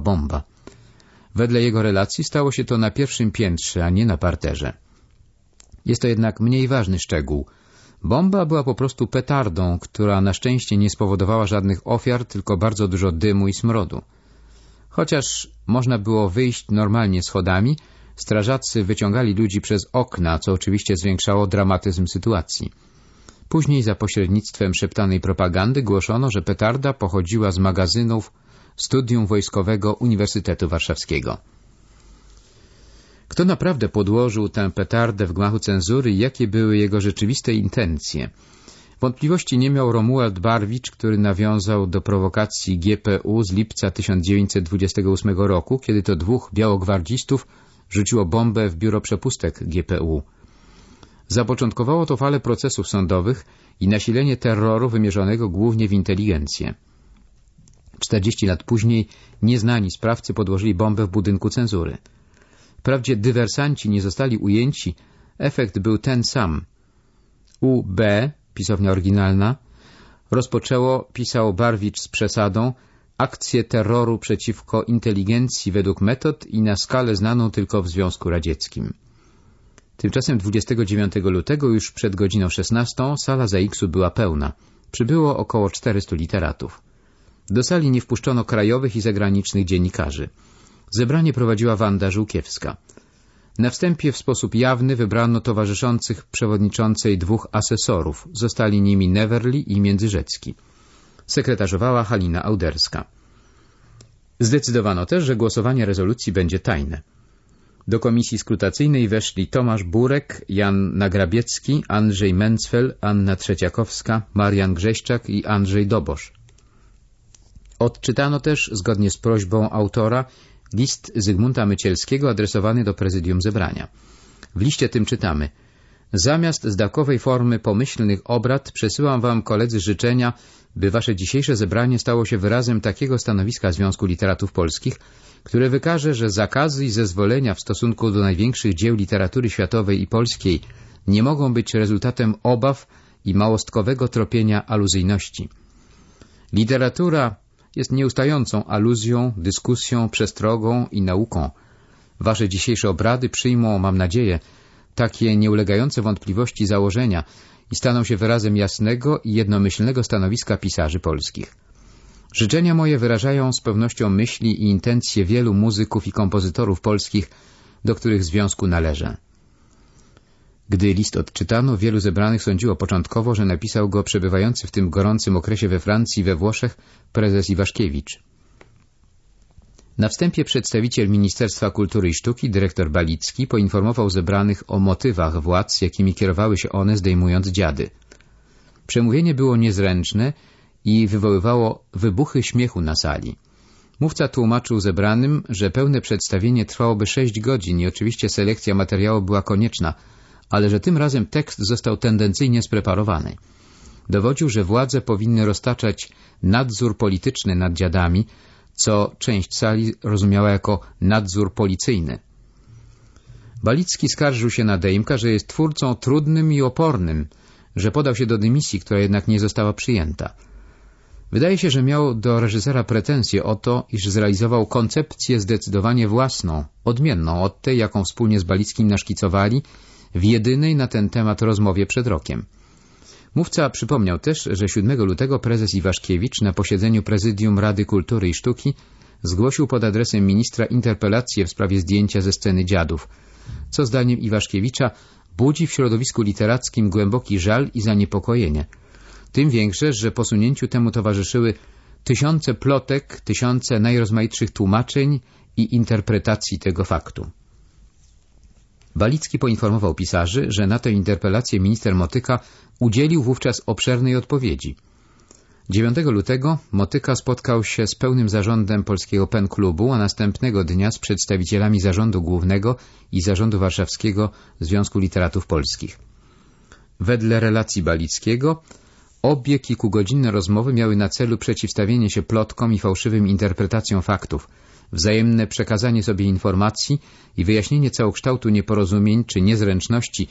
bomba. Wedle jego relacji stało się to na pierwszym piętrze, a nie na parterze. Jest to jednak mniej ważny szczegół. Bomba była po prostu petardą, która na szczęście nie spowodowała żadnych ofiar, tylko bardzo dużo dymu i smrodu. Chociaż można było wyjść normalnie schodami, strażacy wyciągali ludzi przez okna, co oczywiście zwiększało dramatyzm sytuacji. Później za pośrednictwem szeptanej propagandy głoszono, że petarda pochodziła z magazynów Studium Wojskowego Uniwersytetu Warszawskiego. Kto naprawdę podłożył tę petardę w gmachu cenzury i jakie były jego rzeczywiste intencje? Wątpliwości nie miał Romuald Barwicz, który nawiązał do prowokacji GPU z lipca 1928 roku, kiedy to dwóch białogwardzistów rzuciło bombę w biuro przepustek GPU. Zapoczątkowało to falę procesów sądowych i nasilenie terroru wymierzonego głównie w inteligencję. 40 lat później nieznani sprawcy podłożyli bombę w budynku cenzury. Wprawdzie dywersanci nie zostali ujęci, efekt był ten sam. UB, pisownia oryginalna, rozpoczęło, pisał Barwicz z przesadą, akcję terroru przeciwko inteligencji według metod i na skalę znaną tylko w Związku Radzieckim. Tymczasem 29 lutego, już przed godziną 16, sala ZAX-u była pełna. Przybyło około 400 literatów. Do sali nie wpuszczono krajowych i zagranicznych dziennikarzy. Zebranie prowadziła Wanda Żółkiewska. Na wstępie w sposób jawny wybrano towarzyszących przewodniczącej dwóch asesorów. Zostali nimi Neverly i Międzyrzecki. Sekretarzowała Halina Auderska. Zdecydowano też, że głosowanie rezolucji będzie tajne. Do komisji skrutacyjnej weszli Tomasz Burek, Jan Nagrabiecki, Andrzej Mencfel, Anna Trzeciakowska, Marian Grześczak i Andrzej Dobosz. Odczytano też, zgodnie z prośbą autora, list Zygmunta Mycielskiego adresowany do prezydium zebrania. W liście tym czytamy Zamiast zdakowej formy pomyślnych obrad przesyłam wam koledzy życzenia, by wasze dzisiejsze zebranie stało się wyrazem takiego stanowiska Związku Literatów Polskich, które wykaże, że zakazy i zezwolenia w stosunku do największych dzieł literatury światowej i polskiej nie mogą być rezultatem obaw i małostkowego tropienia aluzyjności. Literatura jest nieustającą aluzją, dyskusją, przestrogą i nauką. Wasze dzisiejsze obrady przyjmą, mam nadzieję, takie nieulegające wątpliwości założenia i staną się wyrazem jasnego i jednomyślnego stanowiska pisarzy polskich. Życzenia moje wyrażają z pewnością myśli i intencje wielu muzyków i kompozytorów polskich, do których związku należę. Gdy list odczytano, wielu zebranych sądziło początkowo, że napisał go przebywający w tym gorącym okresie we Francji i we Włoszech prezes Iwaszkiewicz. Na wstępie przedstawiciel Ministerstwa Kultury i Sztuki, dyrektor Balicki, poinformował zebranych o motywach władz, jakimi kierowały się one zdejmując dziady. Przemówienie było niezręczne i wywoływało wybuchy śmiechu na sali. Mówca tłumaczył zebranym, że pełne przedstawienie trwałoby sześć godzin i oczywiście selekcja materiału była konieczna, ale że tym razem tekst został tendencyjnie spreparowany. Dowodził, że władze powinny roztaczać nadzór polityczny nad dziadami, co część sali rozumiała jako nadzór policyjny. Balicki skarżył się na Dejmka, że jest twórcą trudnym i opornym, że podał się do dymisji, która jednak nie została przyjęta. Wydaje się, że miał do reżysera pretensje o to, iż zrealizował koncepcję zdecydowanie własną, odmienną od tej, jaką wspólnie z Balickim naszkicowali w jedynej na ten temat rozmowie przed rokiem. Mówca przypomniał też, że 7 lutego prezes Iwaszkiewicz na posiedzeniu Prezydium Rady Kultury i Sztuki zgłosił pod adresem ministra interpelację w sprawie zdjęcia ze sceny dziadów, co zdaniem Iwaszkiewicza budzi w środowisku literackim głęboki żal i zaniepokojenie. Tym większe, że posunięciu temu towarzyszyły tysiące plotek, tysiące najrozmaitszych tłumaczeń i interpretacji tego faktu. Balicki poinformował pisarzy, że na tę interpelację minister Motyka udzielił wówczas obszernej odpowiedzi. 9 lutego Motyka spotkał się z pełnym zarządem Polskiego Pen Klubu, a następnego dnia z przedstawicielami Zarządu Głównego i Zarządu Warszawskiego Związku Literatów Polskich. Wedle relacji Balickiego obie kilkugodzinne rozmowy miały na celu przeciwstawienie się plotkom i fałszywym interpretacjom faktów – wzajemne przekazanie sobie informacji i wyjaśnienie całokształtu nieporozumień czy niezręczności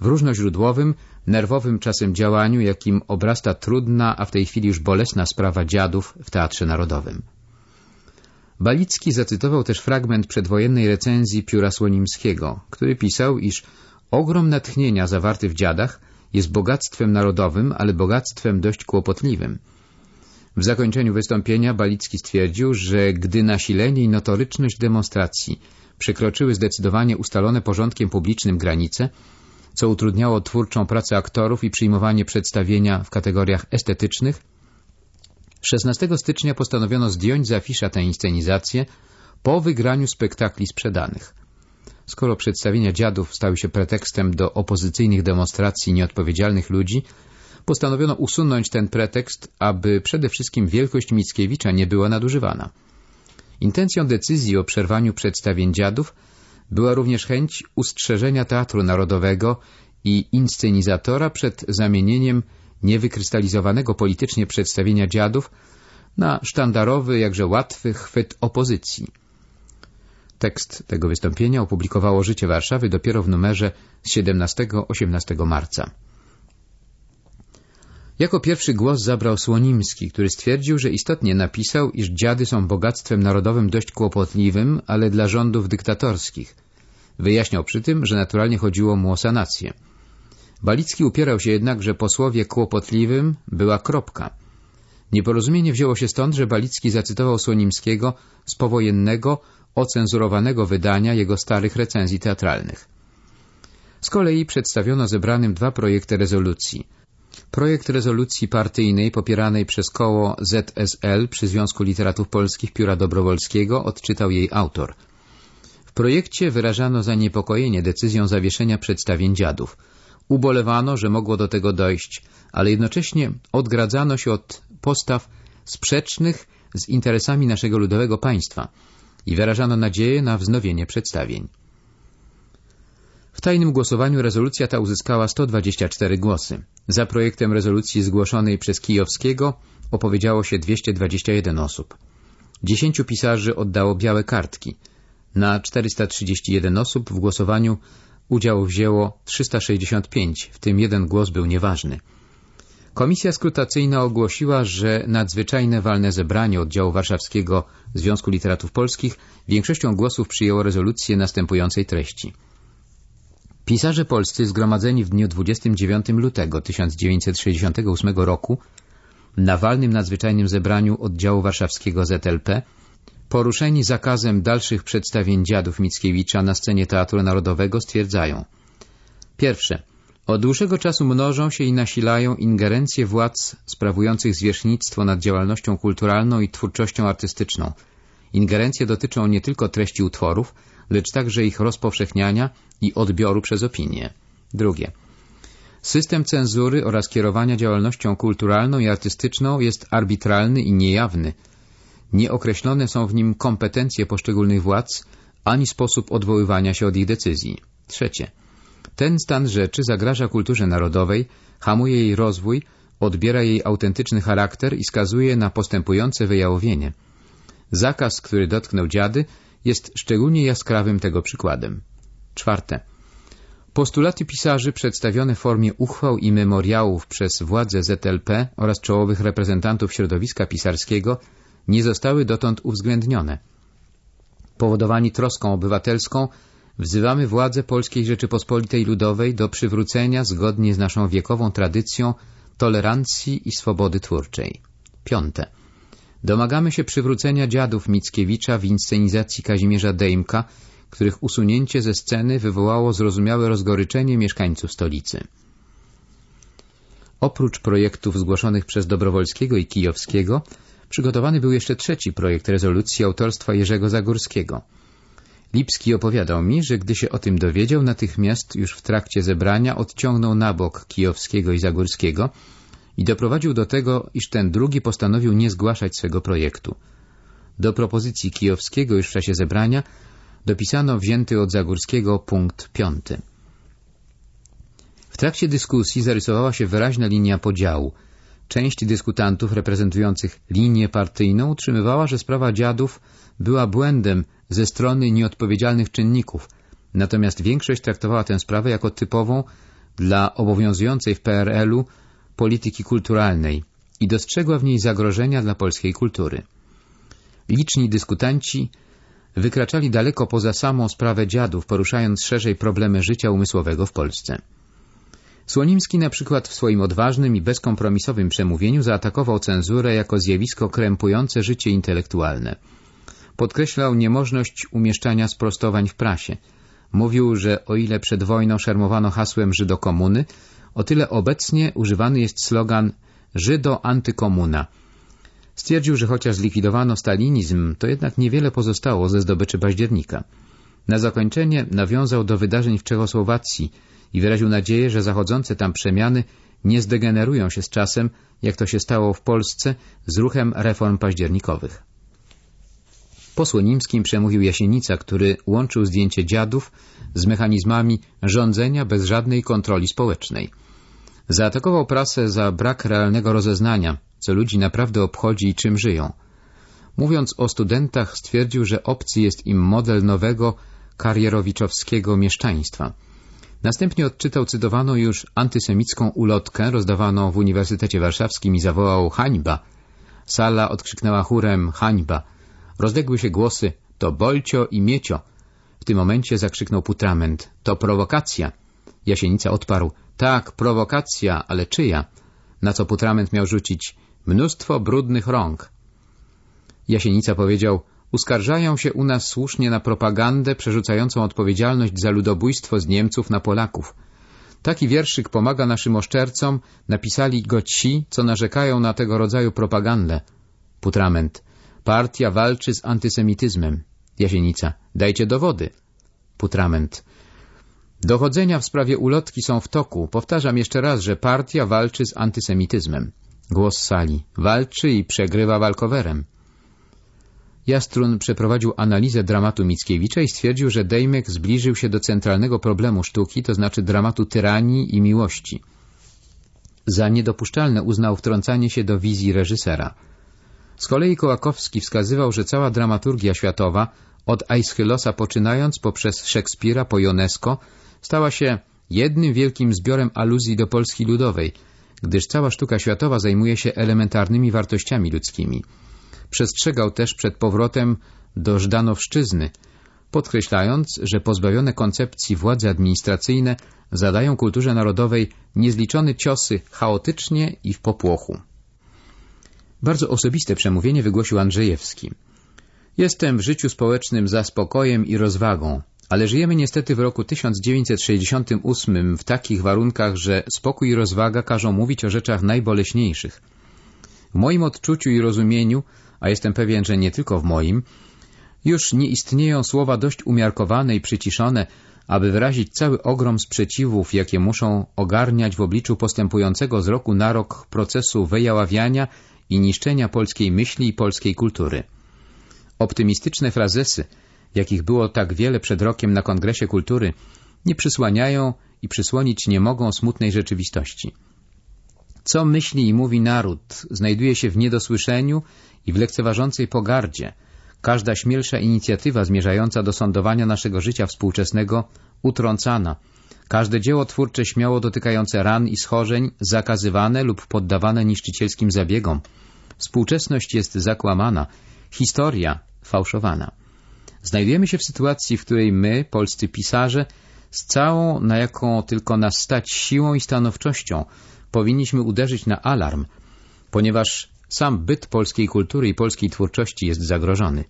w różnoźródłowym, nerwowym czasem działaniu, jakim obrasta trudna, a w tej chwili już bolesna sprawa dziadów w Teatrze Narodowym. Balicki zacytował też fragment przedwojennej recenzji Pióra Słonimskiego, który pisał, iż ogrom natchnienia zawarty w dziadach jest bogactwem narodowym, ale bogactwem dość kłopotliwym. W zakończeniu wystąpienia Balicki stwierdził, że gdy nasilenie i notoryczność demonstracji przekroczyły zdecydowanie ustalone porządkiem publicznym granice, co utrudniało twórczą pracę aktorów i przyjmowanie przedstawienia w kategoriach estetycznych, 16 stycznia postanowiono zdjąć z afisza tę inscenizację po wygraniu spektakli sprzedanych. Skoro przedstawienia dziadów stały się pretekstem do opozycyjnych demonstracji nieodpowiedzialnych ludzi, postanowiono usunąć ten pretekst, aby przede wszystkim wielkość Mickiewicza nie była nadużywana. Intencją decyzji o przerwaniu przedstawień dziadów była również chęć ustrzeżenia Teatru Narodowego i inscenizatora przed zamienieniem niewykrystalizowanego politycznie przedstawienia dziadów na sztandarowy, jakże łatwy chwyt opozycji. Tekst tego wystąpienia opublikowało Życie Warszawy dopiero w numerze z 17-18 marca. Jako pierwszy głos zabrał Słonimski, który stwierdził, że istotnie napisał, iż dziady są bogactwem narodowym dość kłopotliwym, ale dla rządów dyktatorskich. Wyjaśniał przy tym, że naturalnie chodziło mu o sanację. Balicki upierał się jednak, że po słowie kłopotliwym była kropka. Nieporozumienie wzięło się stąd, że Balicki zacytował Słonimskiego z powojennego, ocenzurowanego wydania jego starych recenzji teatralnych. Z kolei przedstawiono zebranym dwa projekty rezolucji – Projekt rezolucji partyjnej popieranej przez koło ZSL przy Związku Literatów Polskich Pióra Dobrowolskiego odczytał jej autor. W projekcie wyrażano zaniepokojenie decyzją zawieszenia przedstawień dziadów. Ubolewano, że mogło do tego dojść, ale jednocześnie odgradzano się od postaw sprzecznych z interesami naszego ludowego państwa i wyrażano nadzieję na wznowienie przedstawień. W tajnym głosowaniu rezolucja ta uzyskała 124 głosy. Za projektem rezolucji zgłoszonej przez Kijowskiego opowiedziało się 221 osób. Dziesięciu pisarzy oddało białe kartki. Na 431 osób w głosowaniu udział wzięło 365, w tym jeden głos był nieważny. Komisja skrutacyjna ogłosiła, że nadzwyczajne walne zebranie oddziału warszawskiego Związku Literatów Polskich większością głosów przyjęło rezolucję następującej treści – Pisarze polscy zgromadzeni w dniu 29 lutego 1968 roku na walnym nadzwyczajnym zebraniu oddziału warszawskiego ZLP, poruszeni zakazem dalszych przedstawień dziadów Mickiewicza na scenie Teatru Narodowego stwierdzają Pierwsze. Od dłuższego czasu mnożą się i nasilają ingerencje władz sprawujących zwierzchnictwo nad działalnością kulturalną i twórczością artystyczną. Ingerencje dotyczą nie tylko treści utworów, lecz także ich rozpowszechniania i odbioru przez opinię. Drugie. System cenzury oraz kierowania działalnością kulturalną i artystyczną jest arbitralny i niejawny. Nieokreślone są w nim kompetencje poszczególnych władz, ani sposób odwoływania się od ich decyzji. Trzecie. Ten stan rzeczy zagraża kulturze narodowej, hamuje jej rozwój, odbiera jej autentyczny charakter i skazuje na postępujące wyjałowienie. Zakaz, który dotknął dziady, jest szczególnie jaskrawym tego przykładem. Czwarte. Postulaty pisarzy przedstawione w formie uchwał i memoriałów przez władze ZLP oraz czołowych reprezentantów środowiska pisarskiego nie zostały dotąd uwzględnione. Powodowani troską obywatelską wzywamy władze Polskiej Rzeczypospolitej Ludowej do przywrócenia, zgodnie z naszą wiekową tradycją, tolerancji i swobody twórczej. Piąte. Domagamy się przywrócenia dziadów Mickiewicza w inscenizacji Kazimierza Dejmka, których usunięcie ze sceny wywołało zrozumiałe rozgoryczenie mieszkańców stolicy. Oprócz projektów zgłoszonych przez Dobrowolskiego i Kijowskiego, przygotowany był jeszcze trzeci projekt rezolucji autorstwa Jerzego Zagórskiego. Lipski opowiadał mi, że gdy się o tym dowiedział, natychmiast już w trakcie zebrania odciągnął na bok Kijowskiego i Zagórskiego i doprowadził do tego, iż ten drugi postanowił nie zgłaszać swego projektu. Do propozycji Kijowskiego już w czasie zebrania dopisano wzięty od Zagórskiego punkt piąty. W trakcie dyskusji zarysowała się wyraźna linia podziału. Część dyskutantów reprezentujących linię partyjną utrzymywała, że sprawa dziadów była błędem ze strony nieodpowiedzialnych czynników, natomiast większość traktowała tę sprawę jako typową dla obowiązującej w PRL-u polityki kulturalnej i dostrzegła w niej zagrożenia dla polskiej kultury. Liczni dyskutanci wykraczali daleko poza samą sprawę dziadów, poruszając szerzej problemy życia umysłowego w Polsce. Słonimski na przykład w swoim odważnym i bezkompromisowym przemówieniu zaatakował cenzurę jako zjawisko krępujące życie intelektualne. Podkreślał niemożność umieszczania sprostowań w prasie. Mówił, że o ile przed wojną szermowano hasłem Żydo-komuny, o tyle obecnie używany jest slogan Żydo-antykomuna. Stwierdził, że chociaż zlikwidowano stalinizm, to jednak niewiele pozostało ze zdobyczy października. Na zakończenie nawiązał do wydarzeń w Czechosłowacji i wyraził nadzieję, że zachodzące tam przemiany nie zdegenerują się z czasem, jak to się stało w Polsce z ruchem reform październikowych. Po Słonimskim przemówił Jasienica, który łączył zdjęcie dziadów z mechanizmami rządzenia bez żadnej kontroli społecznej. Zaatakował prasę za brak realnego rozeznania, co ludzi naprawdę obchodzi i czym żyją. Mówiąc o studentach, stwierdził, że obcy jest im model nowego, karierowiczowskiego mieszczaństwa. Następnie odczytał cytowaną już antysemicką ulotkę rozdawaną w Uniwersytecie Warszawskim i zawołał hańba. Sala odkrzyknęła chórem hańba. Rozległy się głosy to Bolcio i Miecio. W tym momencie zakrzyknął Putrament to prowokacja. Jasienica odparł tak, prowokacja, ale czyja? Na co Putrament miał rzucić mnóstwo brudnych rąk. Jasienica powiedział Uskarżają się u nas słusznie na propagandę przerzucającą odpowiedzialność za ludobójstwo z Niemców na Polaków. Taki wierszyk pomaga naszym oszczercom, napisali go ci, co narzekają na tego rodzaju propagandę. Putrament. Partia walczy z antysemityzmem. Jasienica. Dajcie dowody. Putrament. Dochodzenia w sprawie ulotki są w toku. Powtarzam jeszcze raz, że partia walczy z antysemityzmem. Głos sali. Walczy i przegrywa walkowerem. Jastrun przeprowadził analizę dramatu Mickiewicza i stwierdził, że Dejmek zbliżył się do centralnego problemu sztuki, to znaczy dramatu tyranii i miłości. Za niedopuszczalne uznał wtrącanie się do wizji reżysera. Z kolei Kołakowski wskazywał, że cała dramaturgia światowa, od Aeschylosa poczynając poprzez Szekspira po Ionesco, stała się jednym wielkim zbiorem aluzji do Polski Ludowej, gdyż cała sztuka światowa zajmuje się elementarnymi wartościami ludzkimi. Przestrzegał też przed powrotem do Żdanowszczyzny, podkreślając, że pozbawione koncepcji władze administracyjne zadają kulturze narodowej niezliczone ciosy chaotycznie i w popłochu. Bardzo osobiste przemówienie wygłosił Andrzejewski. Jestem w życiu społecznym za spokojem i rozwagą, ale żyjemy niestety w roku 1968 w takich warunkach, że spokój i rozwaga każą mówić o rzeczach najboleśniejszych. W moim odczuciu i rozumieniu a jestem pewien, że nie tylko w moim, już nie istnieją słowa dość umiarkowane i przyciszone, aby wyrazić cały ogrom sprzeciwów, jakie muszą ogarniać w obliczu postępującego z roku na rok procesu wyjaławiania i niszczenia polskiej myśli i polskiej kultury. Optymistyczne frazesy, jakich było tak wiele przed rokiem na Kongresie Kultury, nie przysłaniają i przysłonić nie mogą smutnej rzeczywistości. Co myśli i mówi naród, znajduje się w niedosłyszeniu i w lekceważącej pogardzie. Każda śmielsza inicjatywa zmierzająca do sądowania naszego życia współczesnego utrącana. Każde dzieło twórcze śmiało dotykające ran i schorzeń zakazywane lub poddawane niszczycielskim zabiegom. Współczesność jest zakłamana, historia fałszowana. Znajdujemy się w sytuacji, w której my, polscy pisarze, z całą, na jaką tylko nas stać siłą i stanowczością, powinniśmy uderzyć na alarm, ponieważ sam byt polskiej kultury i polskiej twórczości jest zagrożony.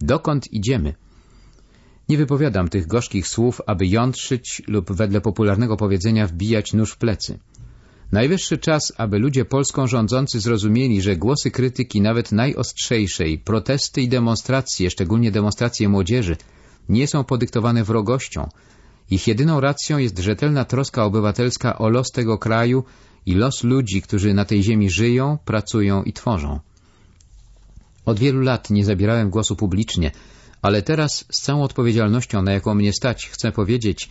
Dokąd idziemy? Nie wypowiadam tych gorzkich słów, aby jątrzyć lub wedle popularnego powiedzenia wbijać nóż w plecy. Najwyższy czas, aby ludzie polską rządzący zrozumieli, że głosy krytyki, nawet najostrzejszej, protesty i demonstracje, szczególnie demonstracje młodzieży, nie są podyktowane wrogością. Ich jedyną racją jest rzetelna troska obywatelska o los tego kraju i los ludzi, którzy na tej ziemi żyją, pracują i tworzą. Od wielu lat nie zabierałem głosu publicznie, ale teraz z całą odpowiedzialnością, na jaką mnie stać, chcę powiedzieć,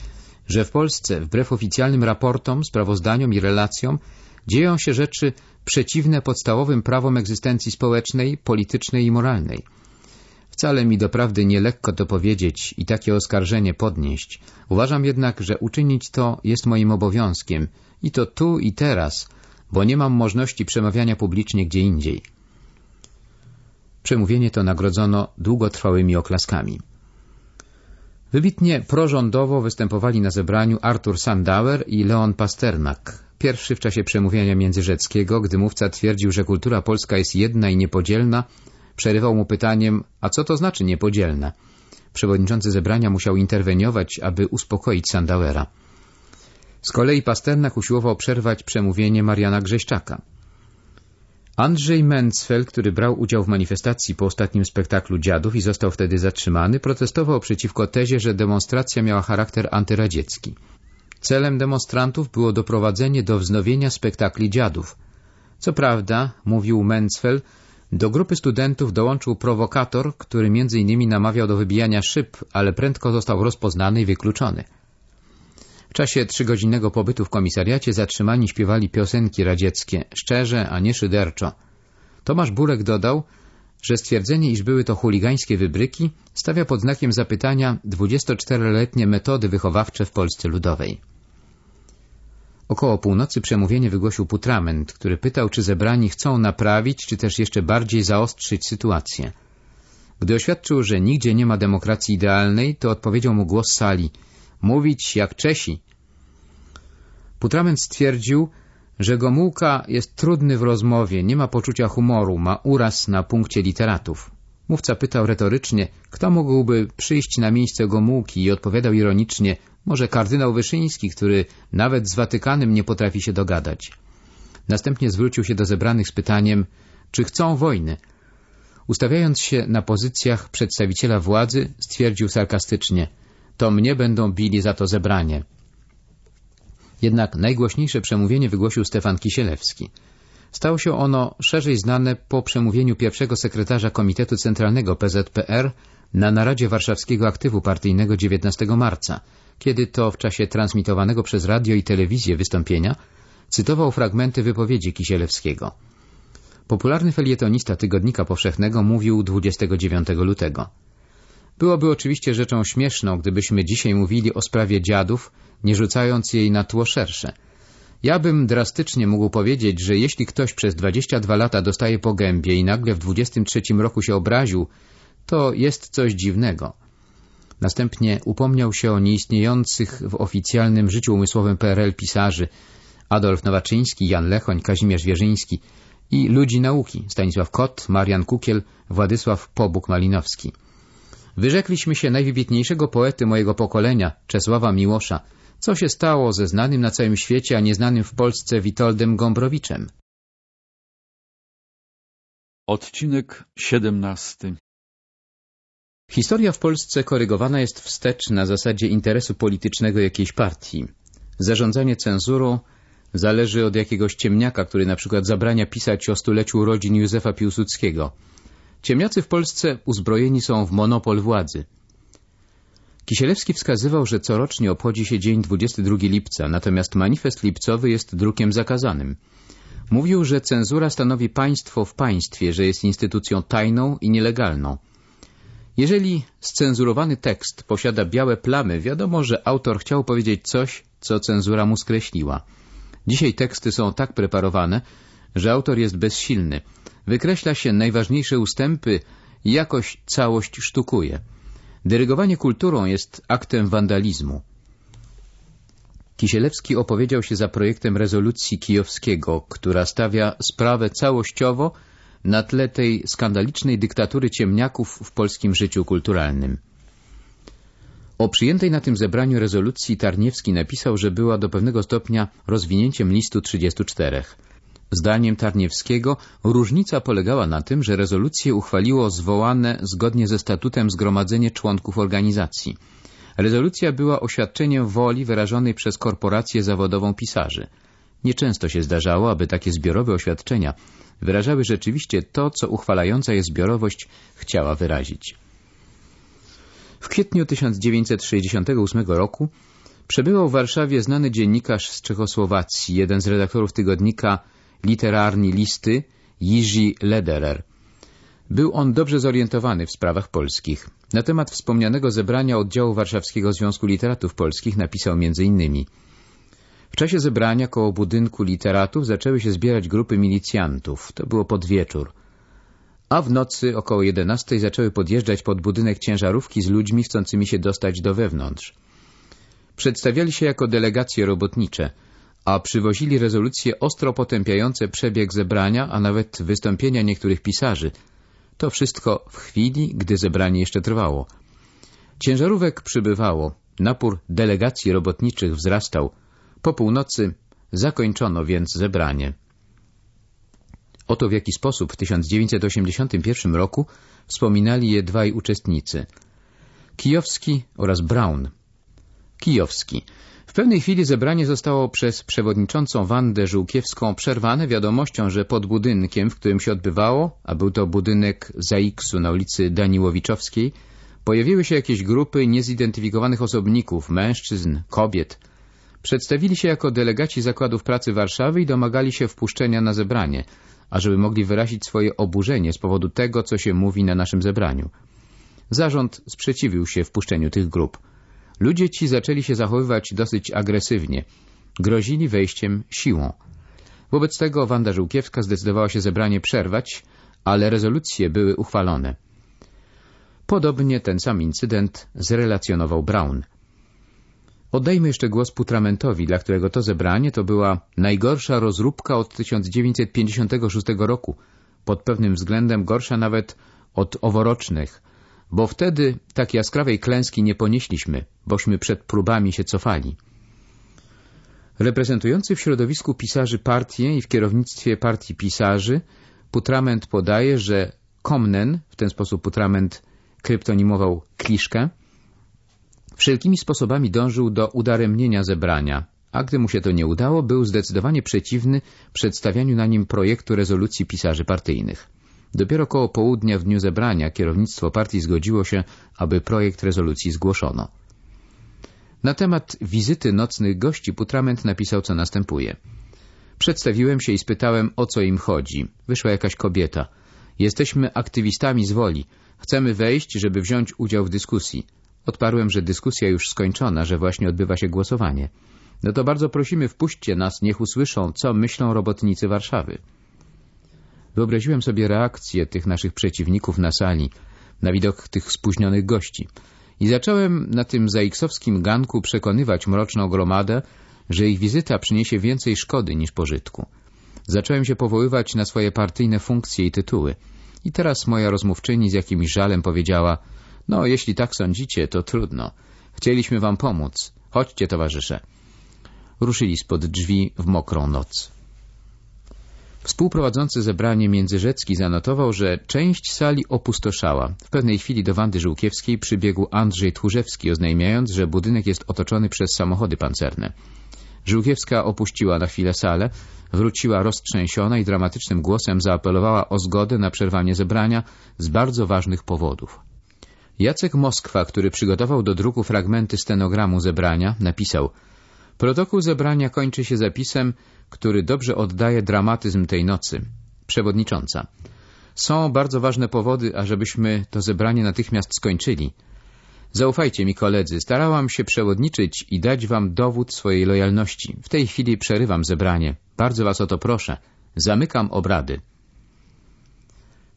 że w Polsce, wbrew oficjalnym raportom, sprawozdaniom i relacjom, dzieją się rzeczy przeciwne podstawowym prawom egzystencji społecznej, politycznej i moralnej. Wcale mi doprawdy nie lekko to powiedzieć i takie oskarżenie podnieść. Uważam jednak, że uczynić to jest moim obowiązkiem i to tu i teraz, bo nie mam możliwości przemawiania publicznie gdzie indziej. Przemówienie to nagrodzono długotrwałymi oklaskami. Wybitnie prorządowo występowali na zebraniu Artur Sandauer i Leon Pasternak. Pierwszy w czasie przemówienia międzyrzeckiego, gdy mówca twierdził, że kultura polska jest jedna i niepodzielna, przerywał mu pytaniem, a co to znaczy niepodzielna? Przewodniczący zebrania musiał interweniować, aby uspokoić Sandauera. Z kolei Pasternak usiłował przerwać przemówienie Mariana Grześczaka. Andrzej Mencfel, który brał udział w manifestacji po ostatnim spektaklu Dziadów i został wtedy zatrzymany, protestował przeciwko tezie, że demonstracja miała charakter antyradziecki. Celem demonstrantów było doprowadzenie do wznowienia spektakli Dziadów. Co prawda, mówił Mencfel, do grupy studentów dołączył prowokator, który między innymi namawiał do wybijania szyb, ale prędko został rozpoznany i wykluczony. W czasie trzygodzinnego pobytu w komisariacie zatrzymani śpiewali piosenki radzieckie, szczerze, a nie szyderczo. Tomasz Burek dodał, że stwierdzenie, iż były to chuligańskie wybryki, stawia pod znakiem zapytania 24-letnie metody wychowawcze w Polsce Ludowej. Około północy przemówienie wygłosił Putrament, który pytał, czy zebrani chcą naprawić, czy też jeszcze bardziej zaostrzyć sytuację. Gdy oświadczył, że nigdzie nie ma demokracji idealnej, to odpowiedział mu głos sali – mówić jak Czesi. Putrament stwierdził, że Gomułka jest trudny w rozmowie, nie ma poczucia humoru, ma uraz na punkcie literatów. Mówca pytał retorycznie, kto mógłby przyjść na miejsce Gomułki i odpowiadał ironicznie, może kardynał Wyszyński, który nawet z Watykanem nie potrafi się dogadać. Następnie zwrócił się do zebranych z pytaniem, czy chcą wojny. Ustawiając się na pozycjach przedstawiciela władzy, stwierdził sarkastycznie, to mnie będą bili za to zebranie. Jednak najgłośniejsze przemówienie wygłosił Stefan Kisielewski. Stało się ono szerzej znane po przemówieniu pierwszego sekretarza Komitetu Centralnego PZPR na naradzie warszawskiego aktywu partyjnego 19 marca, kiedy to w czasie transmitowanego przez radio i telewizję wystąpienia cytował fragmenty wypowiedzi Kisielewskiego. Popularny felietonista Tygodnika Powszechnego mówił 29 lutego. Byłoby oczywiście rzeczą śmieszną, gdybyśmy dzisiaj mówili o sprawie dziadów, nie rzucając jej na tło szersze. Ja bym drastycznie mógł powiedzieć, że jeśli ktoś przez 22 lata dostaje po gębie i nagle w 23 roku się obraził, to jest coś dziwnego. Następnie upomniał się o nieistniejących w oficjalnym życiu umysłowym PRL pisarzy Adolf Nowaczyński, Jan Lechoń, Kazimierz Wierzyński i ludzi nauki Stanisław Kot, Marian Kukiel, Władysław Pobuk-Malinowski. Wyrzekliśmy się najwybitniejszego poety mojego pokolenia, Czesława Miłosza. Co się stało ze znanym na całym świecie, a nieznanym w Polsce Witoldem Gombrowiczem? Odcinek 17 Historia w Polsce korygowana jest wstecz na zasadzie interesu politycznego jakiejś partii. Zarządzanie cenzurą zależy od jakiegoś ciemniaka, który na przykład zabrania pisać o stuleciu urodzin Józefa Piłsudskiego – Ciemniacy w Polsce uzbrojeni są w monopol władzy. Kisielewski wskazywał, że corocznie obchodzi się dzień 22 lipca, natomiast manifest lipcowy jest drukiem zakazanym. Mówił, że cenzura stanowi państwo w państwie, że jest instytucją tajną i nielegalną. Jeżeli scenzurowany tekst posiada białe plamy, wiadomo, że autor chciał powiedzieć coś, co cenzura mu skreśliła. Dzisiaj teksty są tak preparowane, że autor jest bezsilny. Wykreśla się najważniejsze ustępy i jakoś całość sztukuje. Dyrygowanie kulturą jest aktem wandalizmu. Kisielewski opowiedział się za projektem rezolucji kijowskiego, która stawia sprawę całościowo na tle tej skandalicznej dyktatury ciemniaków w polskim życiu kulturalnym. O przyjętej na tym zebraniu rezolucji Tarniewski napisał, że była do pewnego stopnia rozwinięciem listu 34. Zdaniem Tarniewskiego różnica polegała na tym, że rezolucję uchwaliło zwołane zgodnie ze statutem zgromadzenie członków organizacji. Rezolucja była oświadczeniem woli wyrażonej przez korporację zawodową pisarzy. Nieczęsto się zdarzało, aby takie zbiorowe oświadczenia wyrażały rzeczywiście to, co uchwalająca je zbiorowość chciała wyrazić. W kwietniu 1968 roku przebywał w Warszawie znany dziennikarz z Czechosłowacji, jeden z redaktorów tygodnika literarni listy Jiří Lederer. Był on dobrze zorientowany w sprawach polskich. Na temat wspomnianego zebrania oddziału Warszawskiego Związku Literatów Polskich napisał m.in. W czasie zebrania koło budynku literatów zaczęły się zbierać grupy milicjantów. To było pod wieczór. A w nocy około 11 zaczęły podjeżdżać pod budynek ciężarówki z ludźmi chcącymi się dostać do wewnątrz. Przedstawiali się jako delegacje robotnicze, a przywozili rezolucje ostro potępiające przebieg zebrania, a nawet wystąpienia niektórych pisarzy. To wszystko w chwili, gdy zebranie jeszcze trwało. Ciężarówek przybywało, napór delegacji robotniczych wzrastał. Po północy zakończono więc zebranie. Oto w jaki sposób w 1981 roku wspominali je dwaj uczestnicy. Kijowski oraz Braun. Kijowski. W pewnej chwili zebranie zostało przez przewodniczącą Wandę Żółkiewską przerwane wiadomością, że pod budynkiem, w którym się odbywało, a był to budynek ZAX-u na ulicy Daniłowiczowskiej, pojawiły się jakieś grupy niezidentyfikowanych osobników, mężczyzn, kobiet. Przedstawili się jako delegaci zakładów pracy Warszawy i domagali się wpuszczenia na zebranie, ażeby mogli wyrazić swoje oburzenie z powodu tego, co się mówi na naszym zebraniu. Zarząd sprzeciwił się wpuszczeniu tych grup. Ludzie ci zaczęli się zachowywać dosyć agresywnie. Grozili wejściem siłą. Wobec tego Wanda Żółkiewska zdecydowała się zebranie przerwać, ale rezolucje były uchwalone. Podobnie ten sam incydent zrelacjonował Brown. Oddajmy jeszcze głos Putramentowi, dla którego to zebranie to była najgorsza rozróbka od 1956 roku, pod pewnym względem gorsza nawet od oworocznych, bo wtedy tak jaskrawej klęski nie ponieśliśmy, bośmy przed próbami się cofali. Reprezentujący w środowisku pisarzy partię i w kierownictwie partii pisarzy, Putrament podaje, że Komnen, w ten sposób Putrament kryptonimował Kliszkę, wszelkimi sposobami dążył do udaremnienia zebrania, a gdy mu się to nie udało, był zdecydowanie przeciwny przedstawianiu na nim projektu rezolucji pisarzy partyjnych. Dopiero koło południa w dniu zebrania kierownictwo partii zgodziło się, aby projekt rezolucji zgłoszono. Na temat wizyty nocnych gości Putrament napisał, co następuje. Przedstawiłem się i spytałem, o co im chodzi. Wyszła jakaś kobieta. Jesteśmy aktywistami z woli. Chcemy wejść, żeby wziąć udział w dyskusji. Odparłem, że dyskusja już skończona, że właśnie odbywa się głosowanie. No to bardzo prosimy, wpuśćcie nas, niech usłyszą, co myślą robotnicy Warszawy. Wyobraziłem sobie reakcję tych naszych przeciwników na sali, na widok tych spóźnionych gości. I zacząłem na tym zaiksowskim ganku przekonywać mroczną gromadę, że ich wizyta przyniesie więcej szkody niż pożytku. Zacząłem się powoływać na swoje partyjne funkcje i tytuły. I teraz moja rozmówczyni z jakimś żalem powiedziała, no jeśli tak sądzicie, to trudno. Chcieliśmy wam pomóc. Chodźcie, towarzysze. Ruszyli spod drzwi w mokrą noc. Współprowadzący zebranie Międzyrzecki zanotował, że część sali opustoszała. W pewnej chwili do Wandy Żółkiewskiej przybiegł Andrzej Tchórzewski, oznajmiając, że budynek jest otoczony przez samochody pancerne. Żółkiewska opuściła na chwilę salę, wróciła roztrzęsiona i dramatycznym głosem zaapelowała o zgodę na przerwanie zebrania z bardzo ważnych powodów. Jacek Moskwa, który przygotował do druku fragmenty stenogramu zebrania, napisał Protokół zebrania kończy się zapisem, który dobrze oddaje dramatyzm tej nocy. Przewodnicząca. Są bardzo ważne powody, ażebyśmy to zebranie natychmiast skończyli. Zaufajcie mi, koledzy, starałam się przewodniczyć i dać wam dowód swojej lojalności. W tej chwili przerywam zebranie. Bardzo was o to proszę. Zamykam obrady.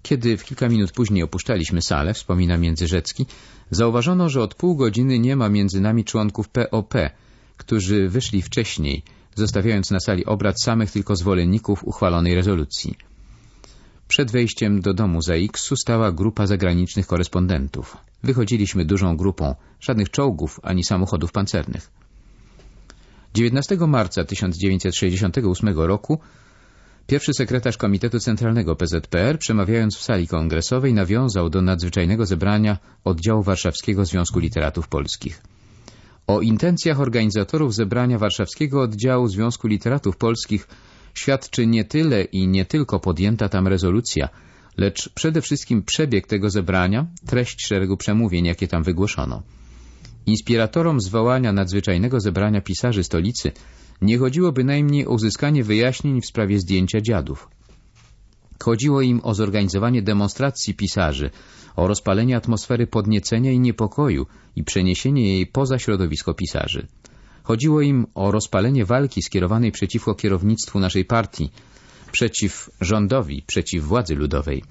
Kiedy w kilka minut później opuszczaliśmy salę, wspomina Międzyrzecki, zauważono, że od pół godziny nie ma między nami członków POP, którzy wyszli wcześniej, zostawiając na sali obrad samych tylko zwolenników uchwalonej rezolucji. Przed wejściem do domu ZAX-u stała grupa zagranicznych korespondentów. Wychodziliśmy dużą grupą, żadnych czołgów ani samochodów pancernych. 19 marca 1968 roku pierwszy sekretarz Komitetu Centralnego PZPR, przemawiając w sali kongresowej, nawiązał do nadzwyczajnego zebrania oddziału Warszawskiego Związku Literatów Polskich. O intencjach organizatorów zebrania Warszawskiego Oddziału Związku Literatów Polskich świadczy nie tyle i nie tylko podjęta tam rezolucja, lecz przede wszystkim przebieg tego zebrania, treść szeregu przemówień, jakie tam wygłoszono. Inspiratorom zwołania nadzwyczajnego zebrania pisarzy stolicy nie chodziło bynajmniej o uzyskanie wyjaśnień w sprawie zdjęcia dziadów. Chodziło im o zorganizowanie demonstracji pisarzy, o rozpalenie atmosfery podniecenia i niepokoju i przeniesienie jej poza środowisko pisarzy. Chodziło im o rozpalenie walki skierowanej przeciwko kierownictwu naszej partii, przeciw rządowi, przeciw władzy ludowej.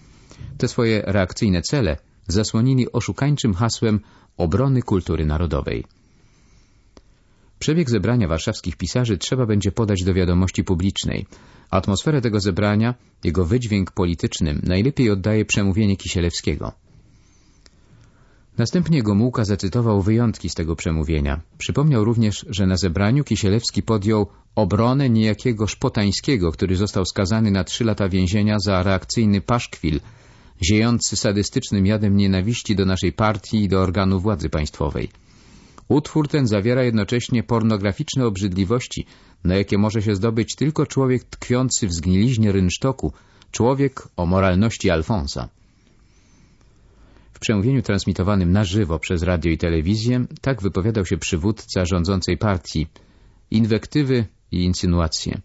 Te swoje reakcyjne cele zasłonili oszukańczym hasłem obrony kultury narodowej. Przebieg zebrania warszawskich pisarzy trzeba będzie podać do wiadomości publicznej. Atmosferę tego zebrania, jego wydźwięk polityczny najlepiej oddaje przemówienie Kisielewskiego. Następnie Gomułka zacytował wyjątki z tego przemówienia. Przypomniał również, że na zebraniu Kisielewski podjął obronę niejakiego Szpotańskiego, który został skazany na trzy lata więzienia za reakcyjny paszkwil, ziejący sadystycznym jadem nienawiści do naszej partii i do organów władzy państwowej. Utwór ten zawiera jednocześnie pornograficzne obrzydliwości, na jakie może się zdobyć tylko człowiek tkwiący w zgniliźnie rynsztoku, człowiek o moralności Alfonsa. W przemówieniu transmitowanym na żywo przez radio i telewizję tak wypowiadał się przywódca rządzącej partii. Inwektywy i insynuacje.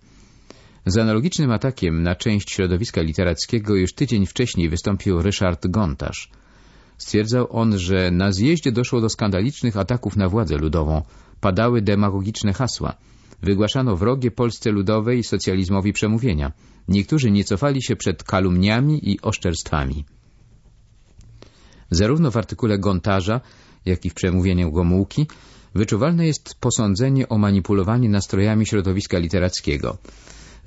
Z analogicznym atakiem na część środowiska literackiego już tydzień wcześniej wystąpił Ryszard Gontarz. Stwierdzał on, że na zjeździe doszło do skandalicznych ataków na władzę ludową, padały demagogiczne hasła, wygłaszano wrogie Polsce Ludowej i socjalizmowi przemówienia. Niektórzy nie cofali się przed kalumniami i oszczerstwami. Zarówno w artykule Gontarza, jak i w przemówieniu Gomułki wyczuwalne jest posądzenie o manipulowanie nastrojami środowiska literackiego.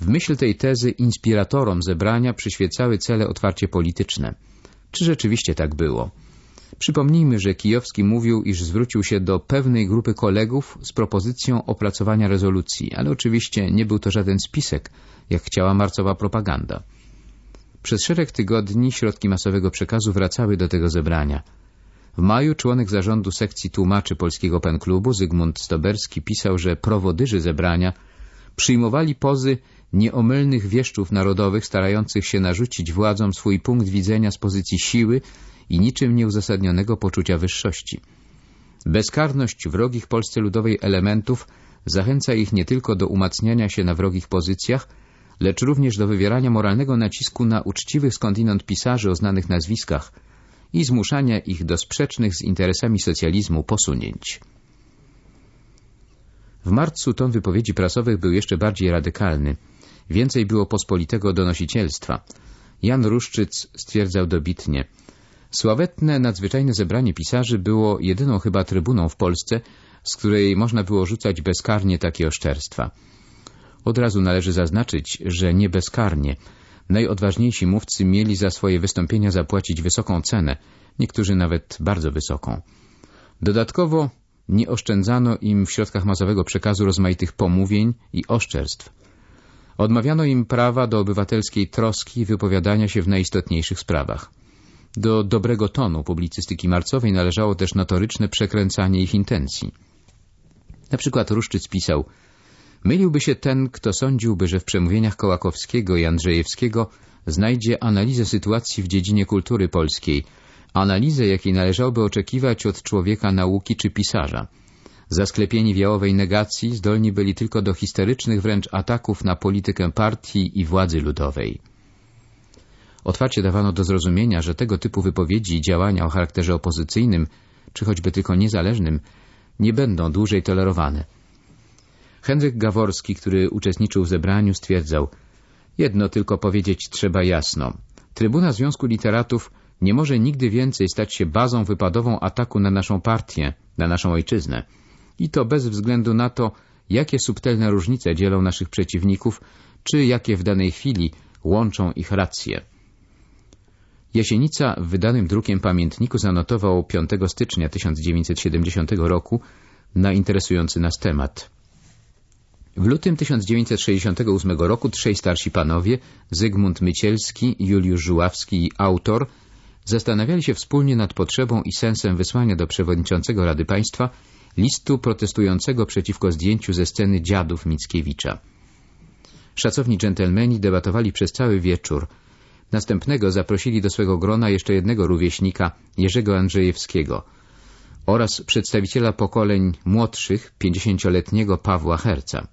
W myśl tej tezy inspiratorom zebrania przyświecały cele otwarcie polityczne. Czy rzeczywiście tak było? Przypomnijmy, że Kijowski mówił, iż zwrócił się do pewnej grupy kolegów z propozycją opracowania rezolucji, ale oczywiście nie był to żaden spisek, jak chciała marcowa propaganda. Przez szereg tygodni środki masowego przekazu wracały do tego zebrania. W maju członek zarządu sekcji tłumaczy Polskiego Pen Klubu Zygmunt Stoberski pisał, że prowodyży zebrania przyjmowali pozy nieomylnych wieszczów narodowych starających się narzucić władzom swój punkt widzenia z pozycji siły i niczym nieuzasadnionego poczucia wyższości. Bezkarność wrogich Polsce Ludowej elementów zachęca ich nie tylko do umacniania się na wrogich pozycjach, lecz również do wywierania moralnego nacisku na uczciwych skądinąd pisarzy o znanych nazwiskach i zmuszania ich do sprzecznych z interesami socjalizmu posunięć. W marcu ton wypowiedzi prasowych był jeszcze bardziej radykalny. Więcej było pospolitego donosicielstwa. Jan Ruszczyc stwierdzał dobitnie Sławetne, nadzwyczajne zebranie pisarzy było jedyną chyba trybuną w Polsce, z której można było rzucać bezkarnie takie oszczerstwa. Od razu należy zaznaczyć, że nie bezkarnie. Najodważniejsi mówcy mieli za swoje wystąpienia zapłacić wysoką cenę, niektórzy nawet bardzo wysoką. Dodatkowo nie oszczędzano im w środkach masowego przekazu rozmaitych pomówień i oszczerstw. Odmawiano im prawa do obywatelskiej troski i wypowiadania się w najistotniejszych sprawach. Do dobrego tonu publicystyki marcowej należało też notoryczne przekręcanie ich intencji. Na przykład Ruszczyc pisał Myliłby się ten, kto sądziłby, że w przemówieniach Kołakowskiego i Andrzejewskiego znajdzie analizę sytuacji w dziedzinie kultury polskiej, analizę, jakiej należałoby oczekiwać od człowieka nauki czy pisarza. Zasklepieni w jałowej negacji zdolni byli tylko do histerycznych wręcz ataków na politykę partii i władzy ludowej. Otwarcie dawano do zrozumienia, że tego typu wypowiedzi i działania o charakterze opozycyjnym, czy choćby tylko niezależnym, nie będą dłużej tolerowane. Henryk Gaworski, który uczestniczył w zebraniu, stwierdzał Jedno tylko powiedzieć trzeba jasno. Trybuna Związku Literatów nie może nigdy więcej stać się bazą wypadową ataku na naszą partię, na naszą ojczyznę. I to bez względu na to, jakie subtelne różnice dzielą naszych przeciwników, czy jakie w danej chwili łączą ich racje. Jasienica w wydanym drukiem pamiętniku zanotował 5 stycznia 1970 roku na interesujący nas temat. W lutym 1968 roku trzej starsi panowie, Zygmunt Mycielski, Juliusz Żuławski i autor, zastanawiali się wspólnie nad potrzebą i sensem wysłania do przewodniczącego Rady Państwa listu protestującego przeciwko zdjęciu ze sceny dziadów Mickiewicza. Szacowni dżentelmeni debatowali przez cały wieczór. Następnego zaprosili do swego grona jeszcze jednego rówieśnika, Jerzego Andrzejewskiego, oraz przedstawiciela pokoleń młodszych, pięćdziesięcioletniego Pawła Herca.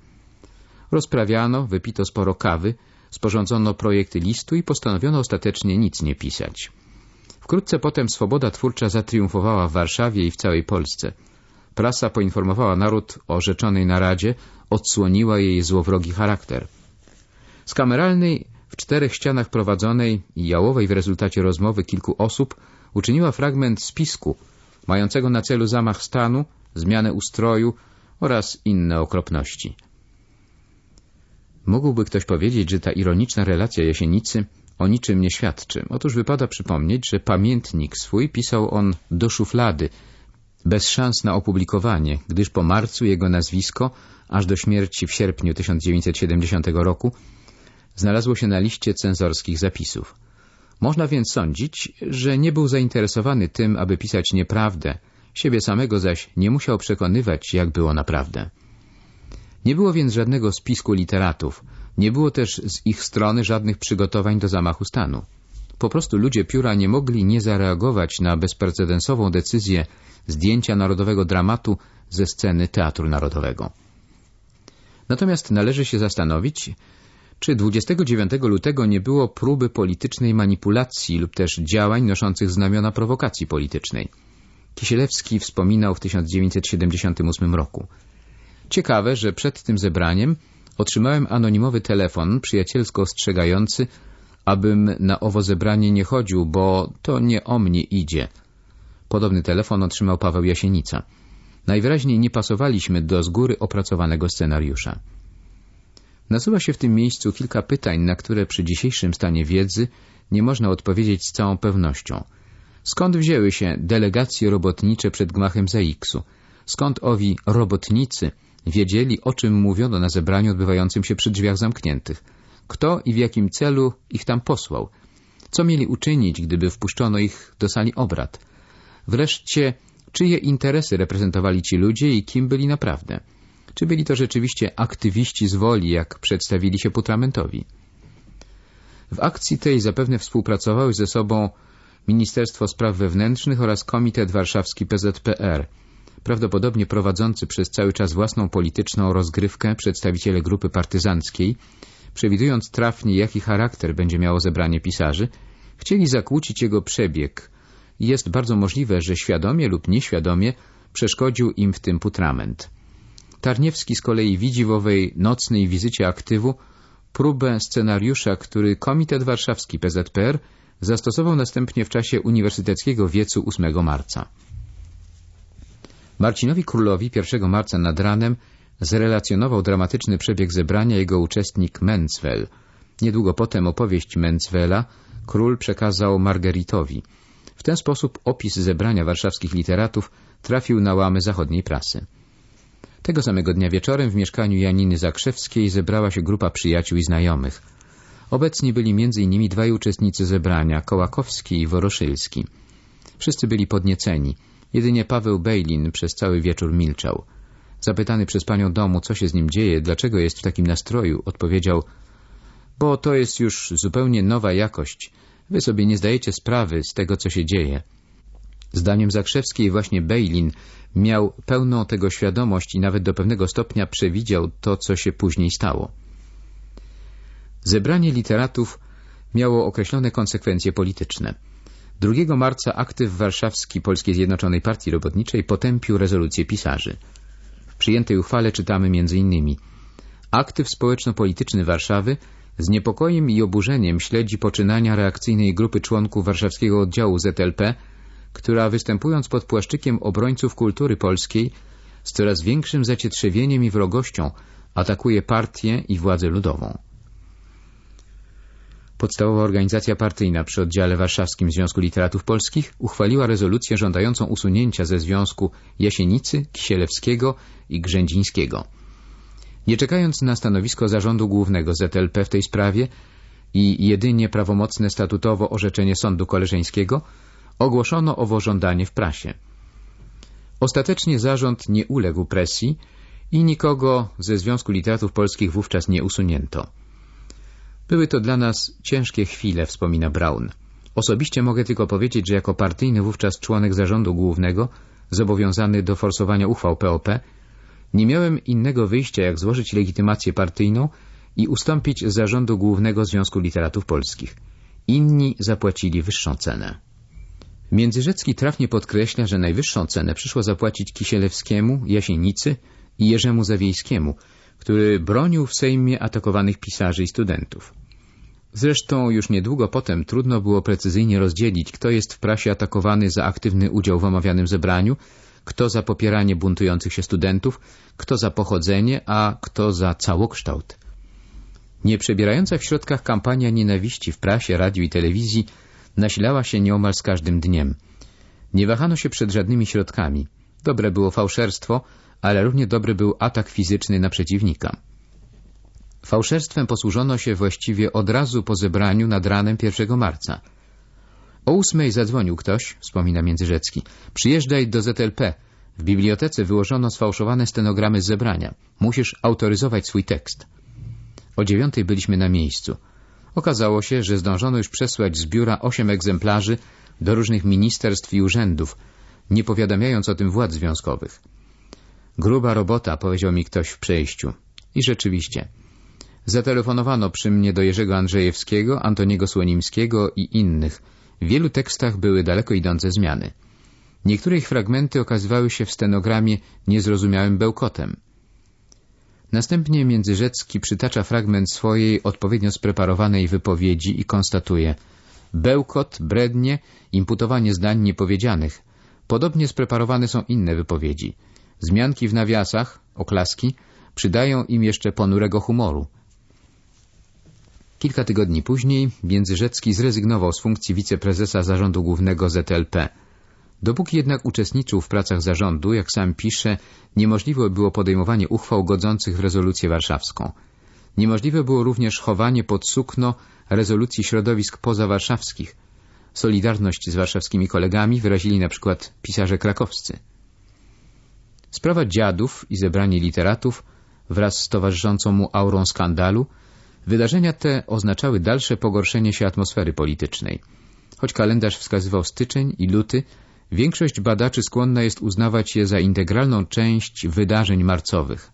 Rozprawiano, wypito sporo kawy, sporządzono projekt listu i postanowiono ostatecznie nic nie pisać. Wkrótce potem swoboda twórcza zatriumfowała w Warszawie i w całej Polsce. Prasa poinformowała naród o rzeczonej naradzie, odsłoniła jej złowrogi charakter. Z kameralnej w czterech ścianach prowadzonej i jałowej w rezultacie rozmowy kilku osób uczyniła fragment spisku, mającego na celu zamach stanu, zmianę ustroju oraz inne okropności. Mógłby ktoś powiedzieć, że ta ironiczna relacja Jasienicy o niczym nie świadczy. Otóż wypada przypomnieć, że pamiętnik swój pisał on do szuflady, bez szans na opublikowanie, gdyż po marcu jego nazwisko, aż do śmierci w sierpniu 1970 roku, znalazło się na liście cenzorskich zapisów. Można więc sądzić, że nie był zainteresowany tym, aby pisać nieprawdę, siebie samego zaś nie musiał przekonywać, jak było naprawdę. Nie było więc żadnego spisku literatów, nie było też z ich strony żadnych przygotowań do zamachu stanu. Po prostu ludzie pióra nie mogli nie zareagować na bezprecedensową decyzję zdjęcia narodowego dramatu ze sceny Teatru Narodowego. Natomiast należy się zastanowić, czy 29 lutego nie było próby politycznej manipulacji lub też działań noszących znamiona prowokacji politycznej. Kisielewski wspominał w 1978 roku. Ciekawe, że przed tym zebraniem otrzymałem anonimowy telefon przyjacielsko ostrzegający, abym na owo zebranie nie chodził, bo to nie o mnie idzie. Podobny telefon otrzymał Paweł Jasienica. Najwyraźniej nie pasowaliśmy do z góry opracowanego scenariusza. Nasuwa się w tym miejscu kilka pytań, na które przy dzisiejszym stanie wiedzy nie można odpowiedzieć z całą pewnością. Skąd wzięły się delegacje robotnicze przed gmachem ZAX-u? Skąd owi robotnicy wiedzieli, o czym mówiono na zebraniu odbywającym się przy drzwiach zamkniętych? Kto i w jakim celu ich tam posłał? Co mieli uczynić, gdyby wpuszczono ich do sali obrad? Wreszcie, czyje interesy reprezentowali ci ludzie i kim byli naprawdę? Czy byli to rzeczywiście aktywiści z woli, jak przedstawili się Putramentowi? W akcji tej zapewne współpracowały ze sobą Ministerstwo Spraw Wewnętrznych oraz Komitet Warszawski PZPR, prawdopodobnie prowadzący przez cały czas własną polityczną rozgrywkę przedstawiciele grupy partyzanckiej, przewidując trafnie, jaki charakter będzie miało zebranie pisarzy, chcieli zakłócić jego przebieg. Jest bardzo możliwe, że świadomie lub nieświadomie przeszkodził im w tym putrament. Tarniewski z kolei widzi w owej nocnej wizycie aktywu próbę scenariusza, który Komitet Warszawski PZPR zastosował następnie w czasie uniwersyteckiego wiecu 8 marca. Marcinowi Królowi 1 marca nad ranem zrelacjonował dramatyczny przebieg zebrania jego uczestnik Mencwell. Niedługo potem opowieść Mencwella król przekazał Margeritowi. W ten sposób opis zebrania warszawskich literatów trafił na łamy zachodniej prasy. Tego samego dnia wieczorem w mieszkaniu Janiny Zakrzewskiej zebrała się grupa przyjaciół i znajomych. Obecni byli m.in. dwaj uczestnicy zebrania, Kołakowski i Woroszylski. Wszyscy byli podnieceni. Jedynie Paweł Bejlin przez cały wieczór milczał. Zapytany przez panią domu, co się z nim dzieje, dlaczego jest w takim nastroju, odpowiedział bo to jest już zupełnie nowa jakość. Wy sobie nie zdajecie sprawy z tego, co się dzieje. Zdaniem Zakrzewskiej właśnie Bejlin miał pełną tego świadomość i nawet do pewnego stopnia przewidział to, co się później stało. Zebranie literatów miało określone konsekwencje polityczne. 2 marca aktyw warszawski Polskiej Zjednoczonej Partii Robotniczej potępił rezolucję pisarzy. W przyjętej uchwale czytamy m.in. Aktyw społeczno-polityczny Warszawy z niepokojem i oburzeniem śledzi poczynania reakcyjnej grupy członków warszawskiego oddziału ZLP która występując pod płaszczykiem obrońców kultury polskiej z coraz większym zacietrzewieniem i wrogością atakuje partię i władzę ludową. Podstawowa organizacja partyjna przy oddziale warszawskim Związku Literatów Polskich uchwaliła rezolucję żądającą usunięcia ze związku Jasienicy, Kisielewskiego i Grzędzińskiego. Nie czekając na stanowisko zarządu głównego ZLP w tej sprawie i jedynie prawomocne statutowo orzeczenie sądu koleżeńskiego, ogłoszono owo żądanie w prasie. Ostatecznie zarząd nie uległ presji i nikogo ze Związku Literatów Polskich wówczas nie usunięto. Były to dla nas ciężkie chwile, wspomina Braun. Osobiście mogę tylko powiedzieć, że jako partyjny wówczas członek zarządu głównego, zobowiązany do forsowania uchwał POP, nie miałem innego wyjścia, jak złożyć legitymację partyjną i ustąpić z zarządu głównego Związku Literatów Polskich. Inni zapłacili wyższą cenę. Międzyrzecki trafnie podkreśla, że najwyższą cenę przyszło zapłacić Kisielewskiemu, Jasienicy i Jerzemu Zawiejskiemu, który bronił w Sejmie atakowanych pisarzy i studentów. Zresztą już niedługo potem trudno było precyzyjnie rozdzielić, kto jest w prasie atakowany za aktywny udział w omawianym zebraniu, kto za popieranie buntujących się studentów, kto za pochodzenie, a kto za całokształt. Nieprzebierająca w środkach kampania nienawiści w prasie, radiu i telewizji nasilała się nieomal z każdym dniem. Nie wahano się przed żadnymi środkami. Dobre było fałszerstwo, ale równie dobry był atak fizyczny na przeciwnika. Fałszerstwem posłużono się właściwie od razu po zebraniu nad ranem 1 marca. O ósmej zadzwonił ktoś, wspomina Międzyrzecki. Przyjeżdżaj do ZLP. W bibliotece wyłożono sfałszowane stenogramy z zebrania. Musisz autoryzować swój tekst. O dziewiątej byliśmy na miejscu. Okazało się, że zdążono już przesłać z biura osiem egzemplarzy do różnych ministerstw i urzędów, nie powiadamiając o tym władz związkowych. Gruba robota, powiedział mi ktoś w przejściu. I rzeczywiście. Zatelefonowano przy mnie do Jerzego Andrzejewskiego, Antoniego Słonimskiego i innych. W wielu tekstach były daleko idące zmiany. Niektóre ich fragmenty okazywały się w stenogramie niezrozumiałym bełkotem. Następnie Międzyrzecki przytacza fragment swojej odpowiednio spreparowanej wypowiedzi i konstatuje bełkot, brednie, imputowanie zdań niepowiedzianych. Podobnie spreparowane są inne wypowiedzi. Zmianki w nawiasach, oklaski, przydają im jeszcze ponurego humoru. Kilka tygodni później Międzyrzecki zrezygnował z funkcji wiceprezesa zarządu głównego ZLP. Dopóki jednak uczestniczył w pracach zarządu, jak sam pisze, niemożliwe było podejmowanie uchwał godzących w rezolucję warszawską. Niemożliwe było również chowanie pod sukno rezolucji środowisk pozawarszawskich. Solidarność z warszawskimi kolegami wyrazili na przykład pisarze krakowscy. Sprawa dziadów i zebranie literatów wraz z towarzyszącą mu aurą skandalu Wydarzenia te oznaczały dalsze pogorszenie się atmosfery politycznej. Choć kalendarz wskazywał styczeń i luty, większość badaczy skłonna jest uznawać je za integralną część wydarzeń marcowych.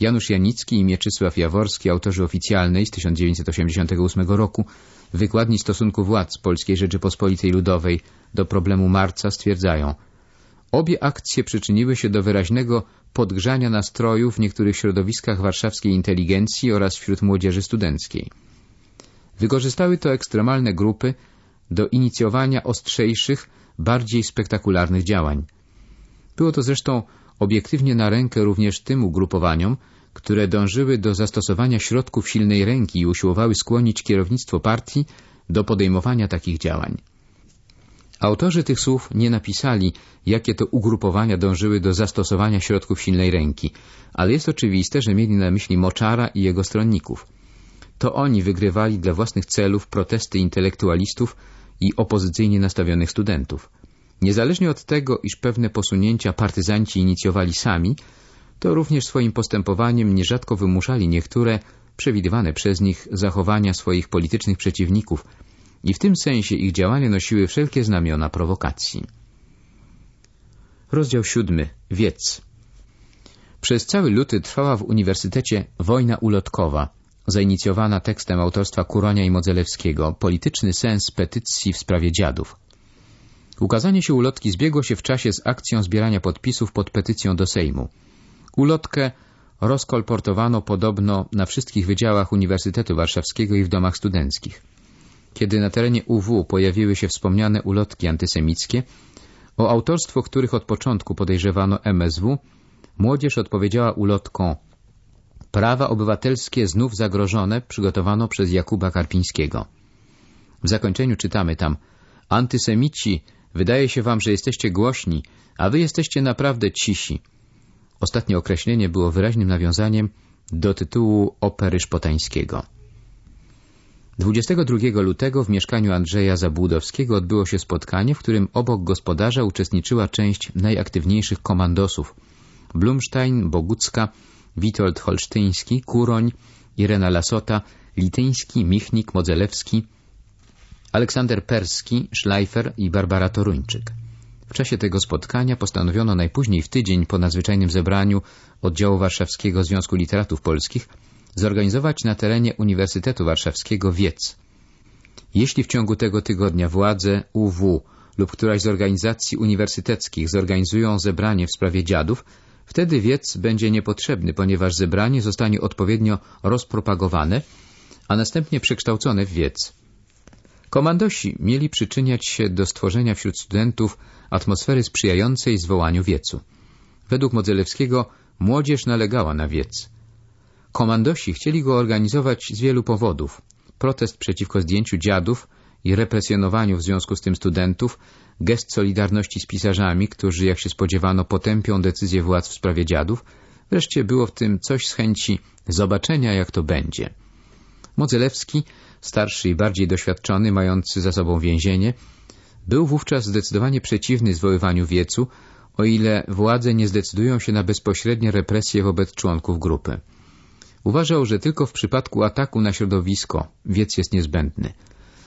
Janusz Janicki i Mieczysław Jaworski, autorzy oficjalnej z 1988 roku wykładni stosunku władz Polskiej Rzeczypospolitej Ludowej do problemu marca stwierdzają Obie akcje przyczyniły się do wyraźnego podgrzania nastrojów w niektórych środowiskach warszawskiej inteligencji oraz wśród młodzieży studenckiej. Wykorzystały to ekstremalne grupy do inicjowania ostrzejszych, bardziej spektakularnych działań. Było to zresztą obiektywnie na rękę również tym ugrupowaniom, które dążyły do zastosowania środków silnej ręki i usiłowały skłonić kierownictwo partii do podejmowania takich działań. Autorzy tych słów nie napisali, jakie to ugrupowania dążyły do zastosowania środków silnej ręki, ale jest oczywiste, że mieli na myśli Moczara i jego stronników. To oni wygrywali dla własnych celów protesty intelektualistów i opozycyjnie nastawionych studentów. Niezależnie od tego, iż pewne posunięcia partyzanci inicjowali sami, to również swoim postępowaniem nierzadko wymuszali niektóre, przewidywane przez nich, zachowania swoich politycznych przeciwników, i w tym sensie ich działania nosiły wszelkie znamiona prowokacji. Rozdział siódmy. Wiec. Przez cały luty trwała w uniwersytecie wojna ulotkowa, zainicjowana tekstem autorstwa Kuronia i Modzelewskiego, polityczny sens petycji w sprawie dziadów. Ukazanie się ulotki zbiegło się w czasie z akcją zbierania podpisów pod petycją do Sejmu. Ulotkę rozkolportowano podobno na wszystkich wydziałach Uniwersytetu Warszawskiego i w domach studenckich. Kiedy na terenie UW pojawiły się wspomniane ulotki antysemickie, o autorstwo których od początku podejrzewano MSW, młodzież odpowiedziała ulotką Prawa obywatelskie znów zagrożone przygotowano przez Jakuba Karpińskiego. W zakończeniu czytamy tam Antysemici, wydaje się wam, że jesteście głośni, a wy jesteście naprawdę cisi. Ostatnie określenie było wyraźnym nawiązaniem do tytułu opery Szpotańskiego. 22 lutego w mieszkaniu Andrzeja Zabłudowskiego odbyło się spotkanie, w którym obok gospodarza uczestniczyła część najaktywniejszych komandosów Blumstein, Bogucka, Witold Holsztyński, Kuroń, Irena Lasota, Lityński, Michnik, Modzelewski, Aleksander Perski, Schleifer i Barbara Toruńczyk. W czasie tego spotkania postanowiono najpóźniej w tydzień po nadzwyczajnym zebraniu oddziału warszawskiego Związku Literatów Polskich zorganizować na terenie Uniwersytetu Warszawskiego wiec. Jeśli w ciągu tego tygodnia władze UW lub któraś z organizacji uniwersyteckich zorganizują zebranie w sprawie dziadów, wtedy wiec będzie niepotrzebny, ponieważ zebranie zostanie odpowiednio rozpropagowane, a następnie przekształcone w wiec. Komandosi mieli przyczyniać się do stworzenia wśród studentów atmosfery sprzyjającej zwołaniu wiecu. Według Modzelewskiego młodzież nalegała na wiec. Komandosi chcieli go organizować z wielu powodów. Protest przeciwko zdjęciu dziadów i represjonowaniu w związku z tym studentów, gest solidarności z pisarzami, którzy, jak się spodziewano, potępią decyzję władz w sprawie dziadów, wreszcie było w tym coś z chęci zobaczenia, jak to będzie. Modzelewski, starszy i bardziej doświadczony, mający za sobą więzienie, był wówczas zdecydowanie przeciwny zwoływaniu wiecu, o ile władze nie zdecydują się na bezpośrednie represje wobec członków grupy. Uważał, że tylko w przypadku ataku na środowisko wiec jest niezbędny.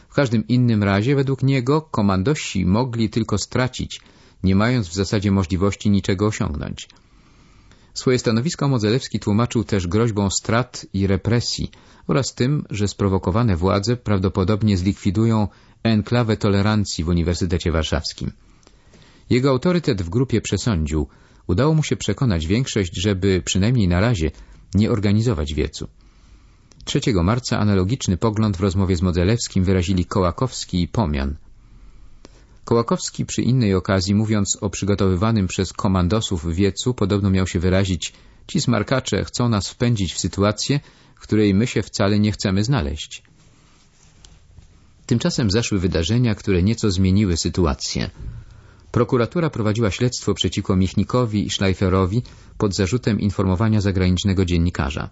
W każdym innym razie, według niego, komandosi mogli tylko stracić, nie mając w zasadzie możliwości niczego osiągnąć. Swoje stanowisko Modzelewski tłumaczył też groźbą strat i represji oraz tym, że sprowokowane władze prawdopodobnie zlikwidują enklawę tolerancji w Uniwersytecie Warszawskim. Jego autorytet w grupie przesądził, udało mu się przekonać większość, żeby przynajmniej na razie nie organizować wiecu. 3 marca analogiczny pogląd w rozmowie z Modzelewskim wyrazili Kołakowski i Pomian. Kołakowski przy innej okazji, mówiąc o przygotowywanym przez komandosów wiecu, podobno miał się wyrazić Ci smarkacze chcą nas wpędzić w sytuację, w której my się wcale nie chcemy znaleźć. Tymczasem zaszły wydarzenia, które nieco zmieniły sytuację. Prokuratura prowadziła śledztwo przeciwko Michnikowi i Schleiferowi pod zarzutem informowania zagranicznego dziennikarza.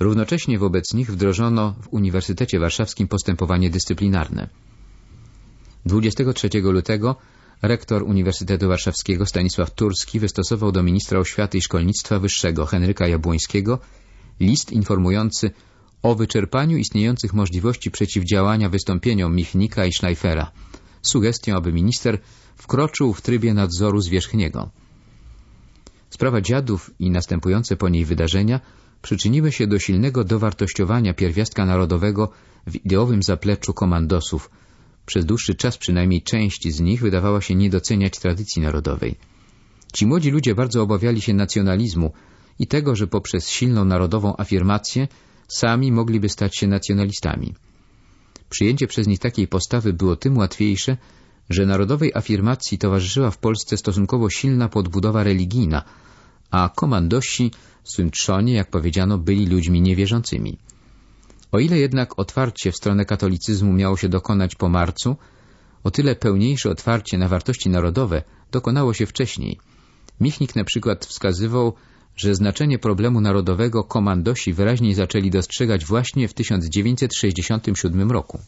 Równocześnie wobec nich wdrożono w Uniwersytecie Warszawskim postępowanie dyscyplinarne. 23 lutego rektor Uniwersytetu Warszawskiego Stanisław Turski wystosował do ministra oświaty i szkolnictwa wyższego Henryka Jabłońskiego list informujący o wyczerpaniu istniejących możliwości przeciwdziałania wystąpieniom Michnika i Schleifera, sugestią, aby minister wkroczył w trybie nadzoru zwierzchniego. Sprawa dziadów i następujące po niej wydarzenia przyczyniły się do silnego dowartościowania pierwiastka narodowego w ideowym zapleczu komandosów. Przez dłuższy czas przynajmniej część z nich wydawała się nie doceniać tradycji narodowej. Ci młodzi ludzie bardzo obawiali się nacjonalizmu i tego, że poprzez silną narodową afirmację sami mogliby stać się nacjonalistami. Przyjęcie przez nich takiej postawy było tym łatwiejsze, że narodowej afirmacji towarzyszyła w Polsce stosunkowo silna podbudowa religijna, a komandosi w swym trzonie, jak powiedziano, byli ludźmi niewierzącymi. O ile jednak otwarcie w stronę katolicyzmu miało się dokonać po marcu, o tyle pełniejsze otwarcie na wartości narodowe dokonało się wcześniej. Michnik na przykład wskazywał, że znaczenie problemu narodowego komandosi wyraźniej zaczęli dostrzegać właśnie w 1967 roku.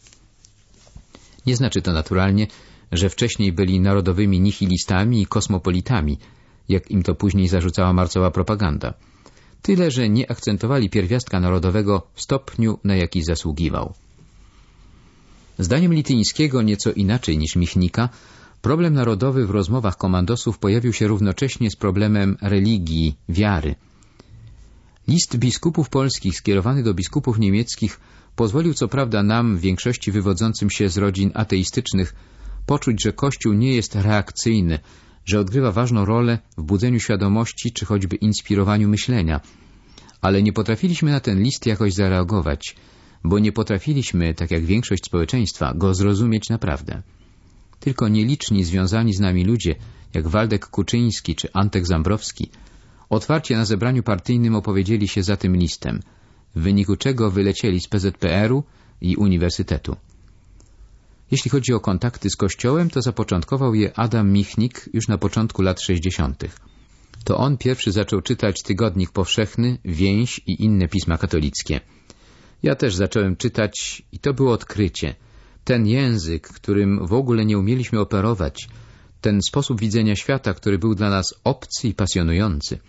Nie znaczy to naturalnie, że wcześniej byli narodowymi nihilistami i kosmopolitami, jak im to później zarzucała marcowa propaganda. Tyle, że nie akcentowali pierwiastka narodowego w stopniu, na jaki zasługiwał. Zdaniem Lityńskiego, nieco inaczej niż Michnika, problem narodowy w rozmowach komandosów pojawił się równocześnie z problemem religii, wiary. List biskupów polskich skierowany do biskupów niemieckich pozwolił co prawda nam, w większości wywodzącym się z rodzin ateistycznych, poczuć, że Kościół nie jest reakcyjny, że odgrywa ważną rolę w budzeniu świadomości czy choćby inspirowaniu myślenia. Ale nie potrafiliśmy na ten list jakoś zareagować, bo nie potrafiliśmy, tak jak większość społeczeństwa, go zrozumieć naprawdę. Tylko nieliczni związani z nami ludzie, jak Waldek Kuczyński czy Antek Zambrowski, otwarcie na zebraniu partyjnym opowiedzieli się za tym listem, w wyniku czego wylecieli z PZPR-u i Uniwersytetu. Jeśli chodzi o kontakty z Kościołem, to zapoczątkował je Adam Michnik już na początku lat 60. To on pierwszy zaczął czytać Tygodnik Powszechny, Więź i inne pisma katolickie. Ja też zacząłem czytać i to było odkrycie. Ten język, którym w ogóle nie umieliśmy operować, ten sposób widzenia świata, który był dla nas obcy i pasjonujący.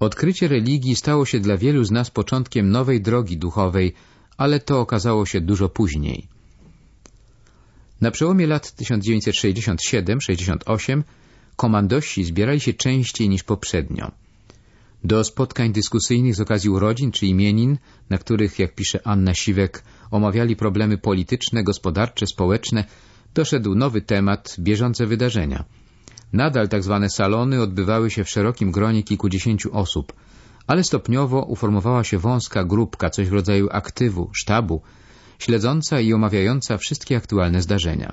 Odkrycie religii stało się dla wielu z nas początkiem nowej drogi duchowej, ale to okazało się dużo później. Na przełomie lat 1967-68 komandosi zbierali się częściej niż poprzednio. Do spotkań dyskusyjnych z okazji urodzin czy imienin, na których, jak pisze Anna Siwek, omawiali problemy polityczne, gospodarcze, społeczne, doszedł nowy temat, bieżące wydarzenia. Nadal tak zwane salony odbywały się w szerokim gronie kilkudziesięciu osób, ale stopniowo uformowała się wąska grupka, coś w rodzaju aktywu, sztabu, śledząca i omawiająca wszystkie aktualne zdarzenia.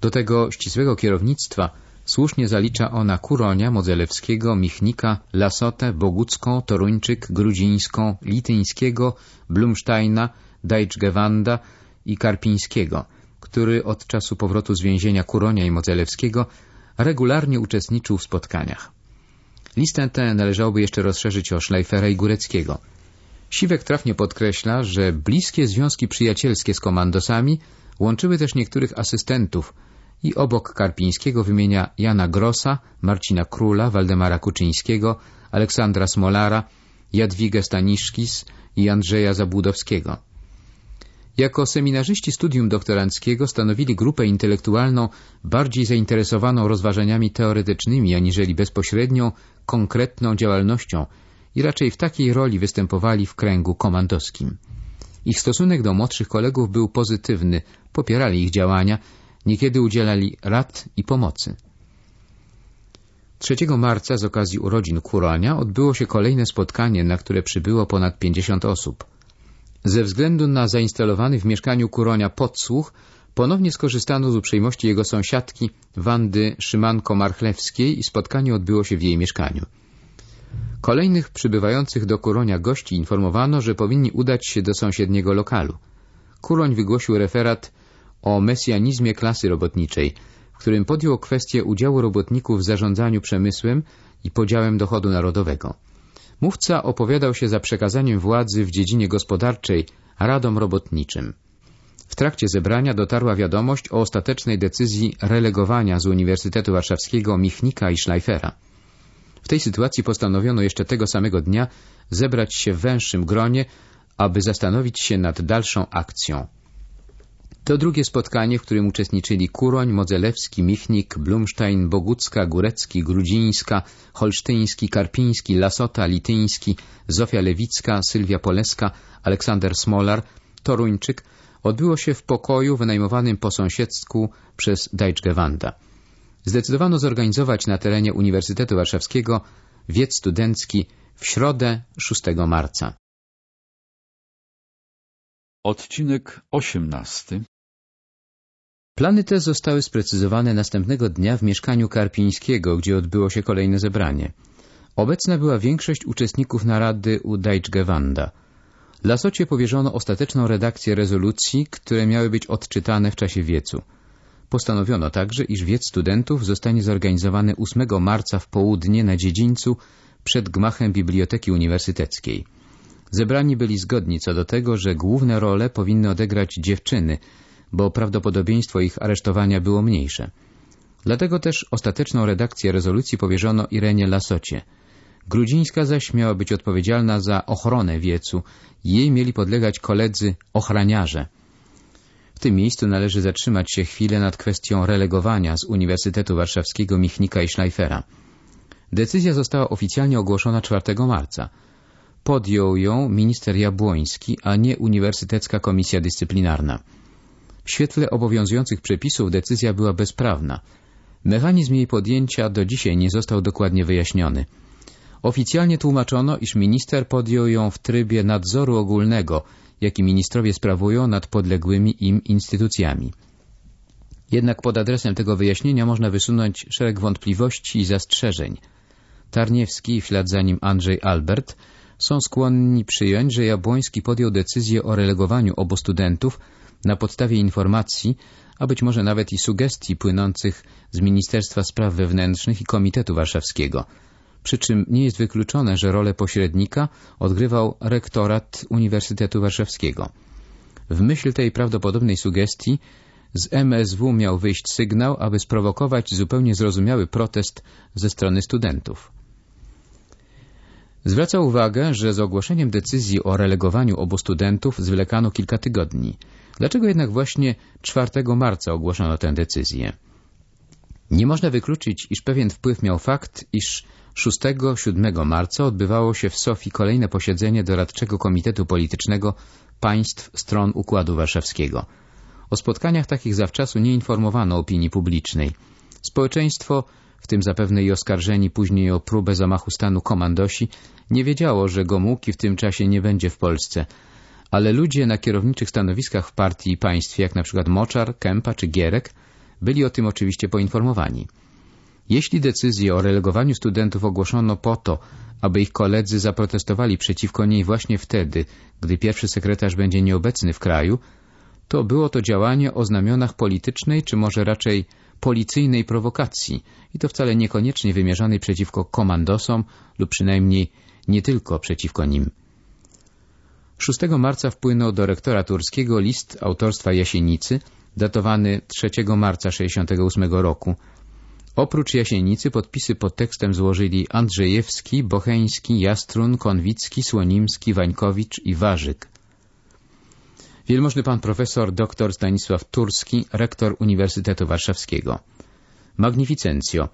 Do tego ścisłego kierownictwa słusznie zalicza ona Kuronia, Modzelewskiego, Michnika, Lasotę, Bogucką, Toruńczyk, Grudzińską, Lityńskiego, Blumsteina, Dajczgewanda i Karpińskiego, który od czasu powrotu z więzienia Kuronia i Modzelewskiego regularnie uczestniczył w spotkaniach. Listę tę należałoby jeszcze rozszerzyć o Schleifera i Góreckiego. Siwek trafnie podkreśla, że bliskie związki przyjacielskie z komandosami łączyły też niektórych asystentów i obok Karpińskiego wymienia Jana Grossa, Marcina Króla, Waldemara Kuczyńskiego, Aleksandra Smolara, Jadwigę Staniszkis i Andrzeja Zabłudowskiego. Jako seminarzyści studium doktoranckiego stanowili grupę intelektualną bardziej zainteresowaną rozważaniami teoretycznymi aniżeli bezpośrednią, konkretną działalnością i raczej w takiej roli występowali w kręgu komandoskim. Ich stosunek do młodszych kolegów był pozytywny, popierali ich działania, niekiedy udzielali rad i pomocy. 3 marca z okazji urodzin Kuronia odbyło się kolejne spotkanie, na które przybyło ponad 50 osób. Ze względu na zainstalowany w mieszkaniu Kuronia podsłuch, ponownie skorzystano z uprzejmości jego sąsiadki Wandy Szymanko-Marchlewskiej i spotkanie odbyło się w jej mieszkaniu. Kolejnych przybywających do Kuronia gości informowano, że powinni udać się do sąsiedniego lokalu. Kuroń wygłosił referat o mesjanizmie klasy robotniczej, w którym podjął kwestię udziału robotników w zarządzaniu przemysłem i podziałem dochodu narodowego. Mówca opowiadał się za przekazaniem władzy w dziedzinie gospodarczej radom robotniczym. W trakcie zebrania dotarła wiadomość o ostatecznej decyzji relegowania z Uniwersytetu Warszawskiego Michnika i Schleifera. W tej sytuacji postanowiono jeszcze tego samego dnia zebrać się w węższym gronie, aby zastanowić się nad dalszą akcją. To drugie spotkanie, w którym uczestniczyli Kuroń, Modzelewski, Michnik, Blumstein, Bogucka, Górecki, Grudzińska, Holsztyński, Karpiński, Lasota, Lityński, Zofia Lewicka, Sylwia Poleska, Aleksander Smolar, Toruńczyk, odbyło się w pokoju wynajmowanym po sąsiedzku przez Dajczgewanda. Zdecydowano zorganizować na terenie Uniwersytetu Warszawskiego wiec studencki w środę 6 marca. Odcinek 18 Plany te zostały sprecyzowane następnego dnia w mieszkaniu Karpińskiego, gdzie odbyło się kolejne zebranie. Obecna była większość uczestników narady u Dajczgewanda. Lasocie powierzono ostateczną redakcję rezolucji, które miały być odczytane w czasie wiecu. Postanowiono także, iż wiec studentów zostanie zorganizowany 8 marca w południe na dziedzińcu przed gmachem Biblioteki Uniwersyteckiej. Zebrani byli zgodni co do tego, że główne role powinny odegrać dziewczyny, bo prawdopodobieństwo ich aresztowania było mniejsze. Dlatego też ostateczną redakcję rezolucji powierzono Irenie Lasocie. Grudzińska zaś miała być odpowiedzialna za ochronę wiecu jej mieli podlegać koledzy ochraniarze. W tym miejscu należy zatrzymać się chwilę nad kwestią relegowania z Uniwersytetu Warszawskiego Michnika i Schleifera. Decyzja została oficjalnie ogłoszona 4 marca. Podjął ją minister Jabłoński, a nie Uniwersytecka Komisja Dyscyplinarna. W świetle obowiązujących przepisów decyzja była bezprawna. Mechanizm jej podjęcia do dzisiaj nie został dokładnie wyjaśniony. Oficjalnie tłumaczono, iż minister podjął ją w trybie nadzoru ogólnego, jaki ministrowie sprawują nad podległymi im instytucjami. Jednak pod adresem tego wyjaśnienia można wysunąć szereg wątpliwości i zastrzeżeń. Tarniewski, w ślad za nim Andrzej Albert, są skłonni przyjąć, że Jabłoński podjął decyzję o relegowaniu obu studentów na podstawie informacji, a być może nawet i sugestii płynących z Ministerstwa Spraw Wewnętrznych i Komitetu Warszawskiego. Przy czym nie jest wykluczone, że rolę pośrednika odgrywał rektorat Uniwersytetu Warszawskiego. W myśl tej prawdopodobnej sugestii z MSW miał wyjść sygnał, aby sprowokować zupełnie zrozumiały protest ze strony studentów. Zwraca uwagę, że z ogłoszeniem decyzji o relegowaniu obu studentów zwlekano kilka tygodni. Dlaczego jednak właśnie 4 marca ogłoszono tę decyzję? Nie można wykluczyć, iż pewien wpływ miał fakt, iż 6-7 marca odbywało się w Sofii kolejne posiedzenie doradczego Komitetu Politycznego państw stron Układu Warszawskiego. O spotkaniach takich zawczasu nie informowano opinii publicznej. Społeczeństwo, w tym zapewne i oskarżeni później o próbę zamachu stanu komandosi, nie wiedziało, że Gomułki w tym czasie nie będzie w Polsce, ale ludzie na kierowniczych stanowiskach w partii i państwie, jak na przykład Moczar, Kępa czy Gierek, byli o tym oczywiście poinformowani. Jeśli decyzję o relegowaniu studentów ogłoszono po to, aby ich koledzy zaprotestowali przeciwko niej właśnie wtedy, gdy pierwszy sekretarz będzie nieobecny w kraju, to było to działanie o znamionach politycznej, czy może raczej policyjnej prowokacji i to wcale niekoniecznie wymierzonej przeciwko komandosom lub przynajmniej nie tylko przeciwko nim. 6 marca wpłynął do rektora turskiego list autorstwa Jasienicy, datowany 3 marca 68 roku. Oprócz Jasienicy podpisy pod tekstem złożyli Andrzejewski, Bocheński, Jastrun, Konwicki, Słonimski, Wańkowicz i Warzyk. Wielmożny pan profesor dr Stanisław Turski, rektor Uniwersytetu Warszawskiego. Magnificencjo.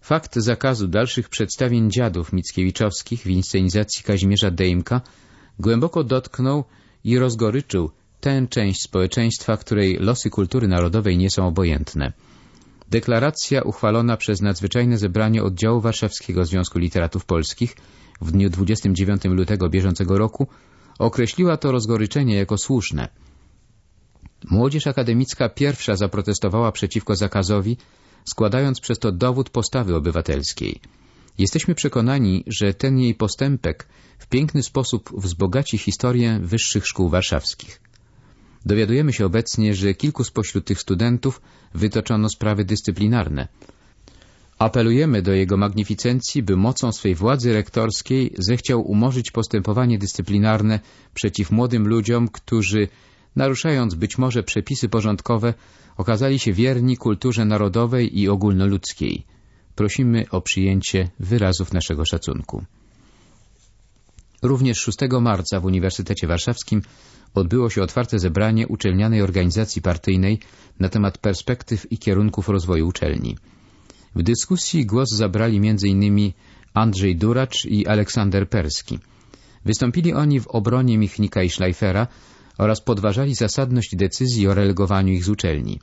Fakt zakazu dalszych przedstawień dziadów Mickiewiczowskich w inscenizacji Kazimierza Dejmka głęboko dotknął i rozgoryczył tę część społeczeństwa, której losy kultury narodowej nie są obojętne. Deklaracja uchwalona przez nadzwyczajne zebranie oddziału Warszawskiego Związku Literatów Polskich w dniu 29 lutego bieżącego roku określiła to rozgoryczenie jako słuszne. Młodzież akademicka pierwsza zaprotestowała przeciwko zakazowi, składając przez to dowód postawy obywatelskiej. Jesteśmy przekonani, że ten jej postępek w piękny sposób wzbogaci historię wyższych szkół warszawskich. Dowiadujemy się obecnie, że kilku spośród tych studentów wytoczono sprawy dyscyplinarne. Apelujemy do jego magnificencji, by mocą swej władzy rektorskiej zechciał umorzyć postępowanie dyscyplinarne przeciw młodym ludziom, którzy, naruszając być może przepisy porządkowe, okazali się wierni kulturze narodowej i ogólnoludzkiej. Prosimy o przyjęcie wyrazów naszego szacunku. Również 6 marca w Uniwersytecie Warszawskim odbyło się otwarte zebranie uczelnianej organizacji partyjnej na temat perspektyw i kierunków rozwoju uczelni. W dyskusji głos zabrali m.in. Andrzej Duracz i Aleksander Perski. Wystąpili oni w obronie Michnika i Schleifera oraz podważali zasadność decyzji o relegowaniu ich z uczelni.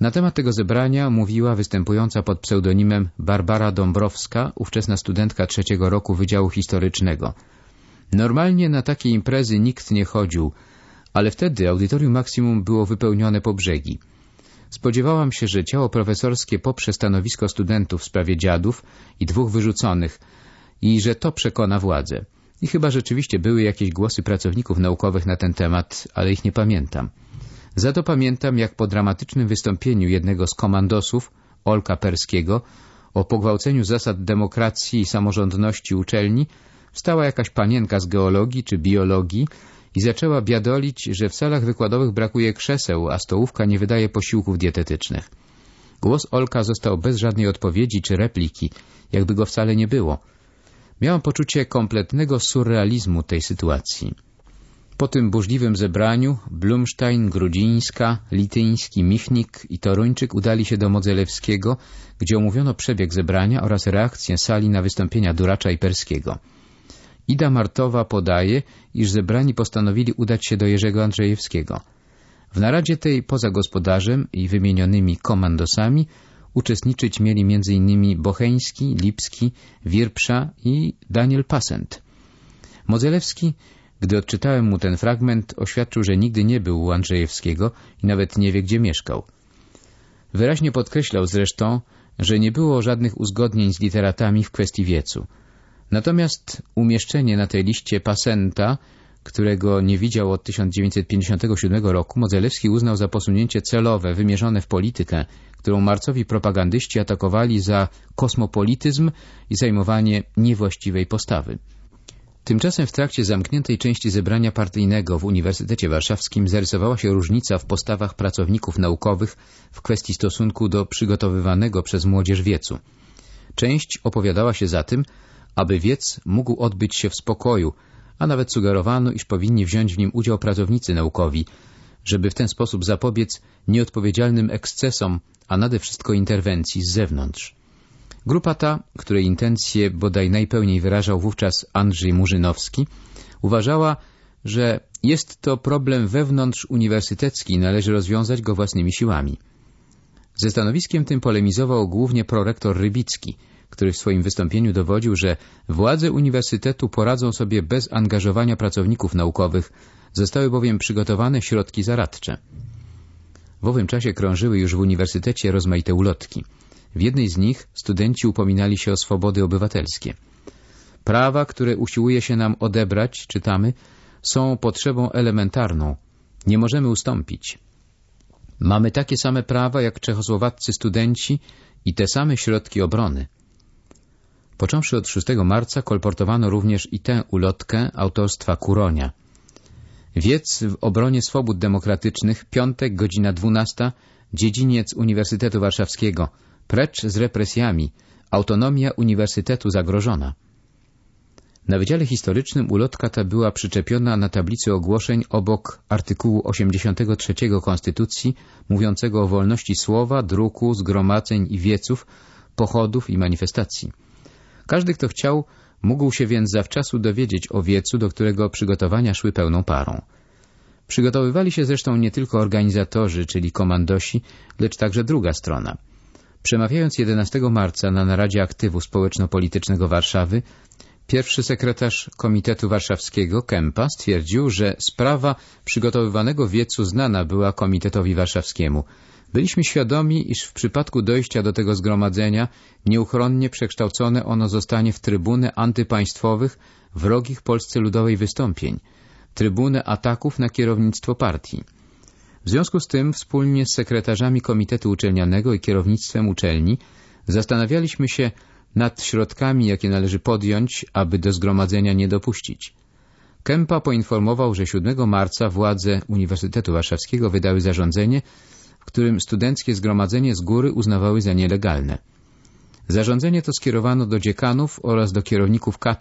Na temat tego zebrania mówiła występująca pod pseudonimem Barbara Dąbrowska, ówczesna studentka trzeciego roku Wydziału Historycznego. Normalnie na takie imprezy nikt nie chodził, ale wtedy audytorium maksimum było wypełnione po brzegi. Spodziewałam się, że ciało profesorskie poprze stanowisko studentów w sprawie dziadów i dwóch wyrzuconych i że to przekona władzę. I chyba rzeczywiście były jakieś głosy pracowników naukowych na ten temat, ale ich nie pamiętam. Za to pamiętam, jak po dramatycznym wystąpieniu jednego z komandosów, Olka Perskiego, o pogwałceniu zasad demokracji i samorządności uczelni, wstała jakaś panienka z geologii czy biologii i zaczęła biadolić, że w salach wykładowych brakuje krzeseł, a stołówka nie wydaje posiłków dietetycznych. Głos Olka został bez żadnej odpowiedzi czy repliki, jakby go wcale nie było. Miałam poczucie kompletnego surrealizmu tej sytuacji. Po tym burzliwym zebraniu Blumstein, Grudzińska, Lityński, Michnik i Toruńczyk udali się do Modzelewskiego, gdzie omówiono przebieg zebrania oraz reakcję sali na wystąpienia Duracza i Perskiego. Ida Martowa podaje, iż zebrani postanowili udać się do Jerzego Andrzejewskiego. W naradzie tej poza gospodarzem i wymienionymi komandosami uczestniczyć mieli m.in. Bocheński, Lipski, Wirpsza i Daniel Passent. Modzelewski gdy odczytałem mu ten fragment, oświadczył, że nigdy nie był u Andrzejewskiego i nawet nie wie, gdzie mieszkał. Wyraźnie podkreślał zresztą, że nie było żadnych uzgodnień z literatami w kwestii wiecu. Natomiast umieszczenie na tej liście Pasenta, którego nie widział od 1957 roku, Modzelewski uznał za posunięcie celowe, wymierzone w politykę, którą marcowi propagandyści atakowali za kosmopolityzm i zajmowanie niewłaściwej postawy. Tymczasem w trakcie zamkniętej części zebrania partyjnego w Uniwersytecie Warszawskim zarysowała się różnica w postawach pracowników naukowych w kwestii stosunku do przygotowywanego przez młodzież wiecu. Część opowiadała się za tym, aby wiec mógł odbyć się w spokoju, a nawet sugerowano, iż powinni wziąć w nim udział pracownicy naukowi, żeby w ten sposób zapobiec nieodpowiedzialnym ekscesom, a nade wszystko interwencji z zewnątrz. Grupa ta, której intencje bodaj najpełniej wyrażał wówczas Andrzej Murzynowski, uważała, że jest to problem wewnątrz uniwersytecki i należy rozwiązać go własnymi siłami. Ze stanowiskiem tym polemizował głównie prorektor Rybicki, który w swoim wystąpieniu dowodził, że władze uniwersytetu poradzą sobie bez angażowania pracowników naukowych, zostały bowiem przygotowane środki zaradcze. W owym czasie krążyły już w uniwersytecie rozmaite ulotki. W jednej z nich studenci upominali się o swobody obywatelskie. Prawa, które usiłuje się nam odebrać, czytamy, są potrzebą elementarną. Nie możemy ustąpić. Mamy takie same prawa jak czechosłowaccy studenci i te same środki obrony. Począwszy od 6 marca kolportowano również i tę ulotkę autorstwa Kuronia. Wiec w obronie swobód demokratycznych, piątek, godzina 12, dziedziniec Uniwersytetu Warszawskiego, precz z represjami, autonomia Uniwersytetu zagrożona. Na Wydziale Historycznym ulotka ta była przyczepiona na tablicy ogłoszeń obok artykułu 83 Konstytucji mówiącego o wolności słowa, druku, zgromadzeń i wieców, pochodów i manifestacji. Każdy, kto chciał, mógł się więc zawczasu dowiedzieć o wiecu, do którego przygotowania szły pełną parą. Przygotowywali się zresztą nie tylko organizatorzy, czyli komandosi, lecz także druga strona. Przemawiając 11 marca na naradzie aktywu społeczno-politycznego Warszawy, Pierwszy sekretarz Komitetu Warszawskiego Kępa stwierdził, że sprawa przygotowywanego wiecu znana była Komitetowi Warszawskiemu. Byliśmy świadomi, iż w przypadku dojścia do tego zgromadzenia nieuchronnie przekształcone ono zostanie w trybunę antypaństwowych, wrogich Polsce Ludowej wystąpień, trybunę ataków na kierownictwo partii. W związku z tym wspólnie z sekretarzami Komitetu Uczelnianego i kierownictwem uczelni zastanawialiśmy się, nad środkami, jakie należy podjąć, aby do zgromadzenia nie dopuścić. Kempa poinformował, że 7 marca władze Uniwersytetu Warszawskiego wydały zarządzenie, w którym studenckie zgromadzenie z góry uznawały za nielegalne. Zarządzenie to skierowano do dziekanów oraz do kierowników katedr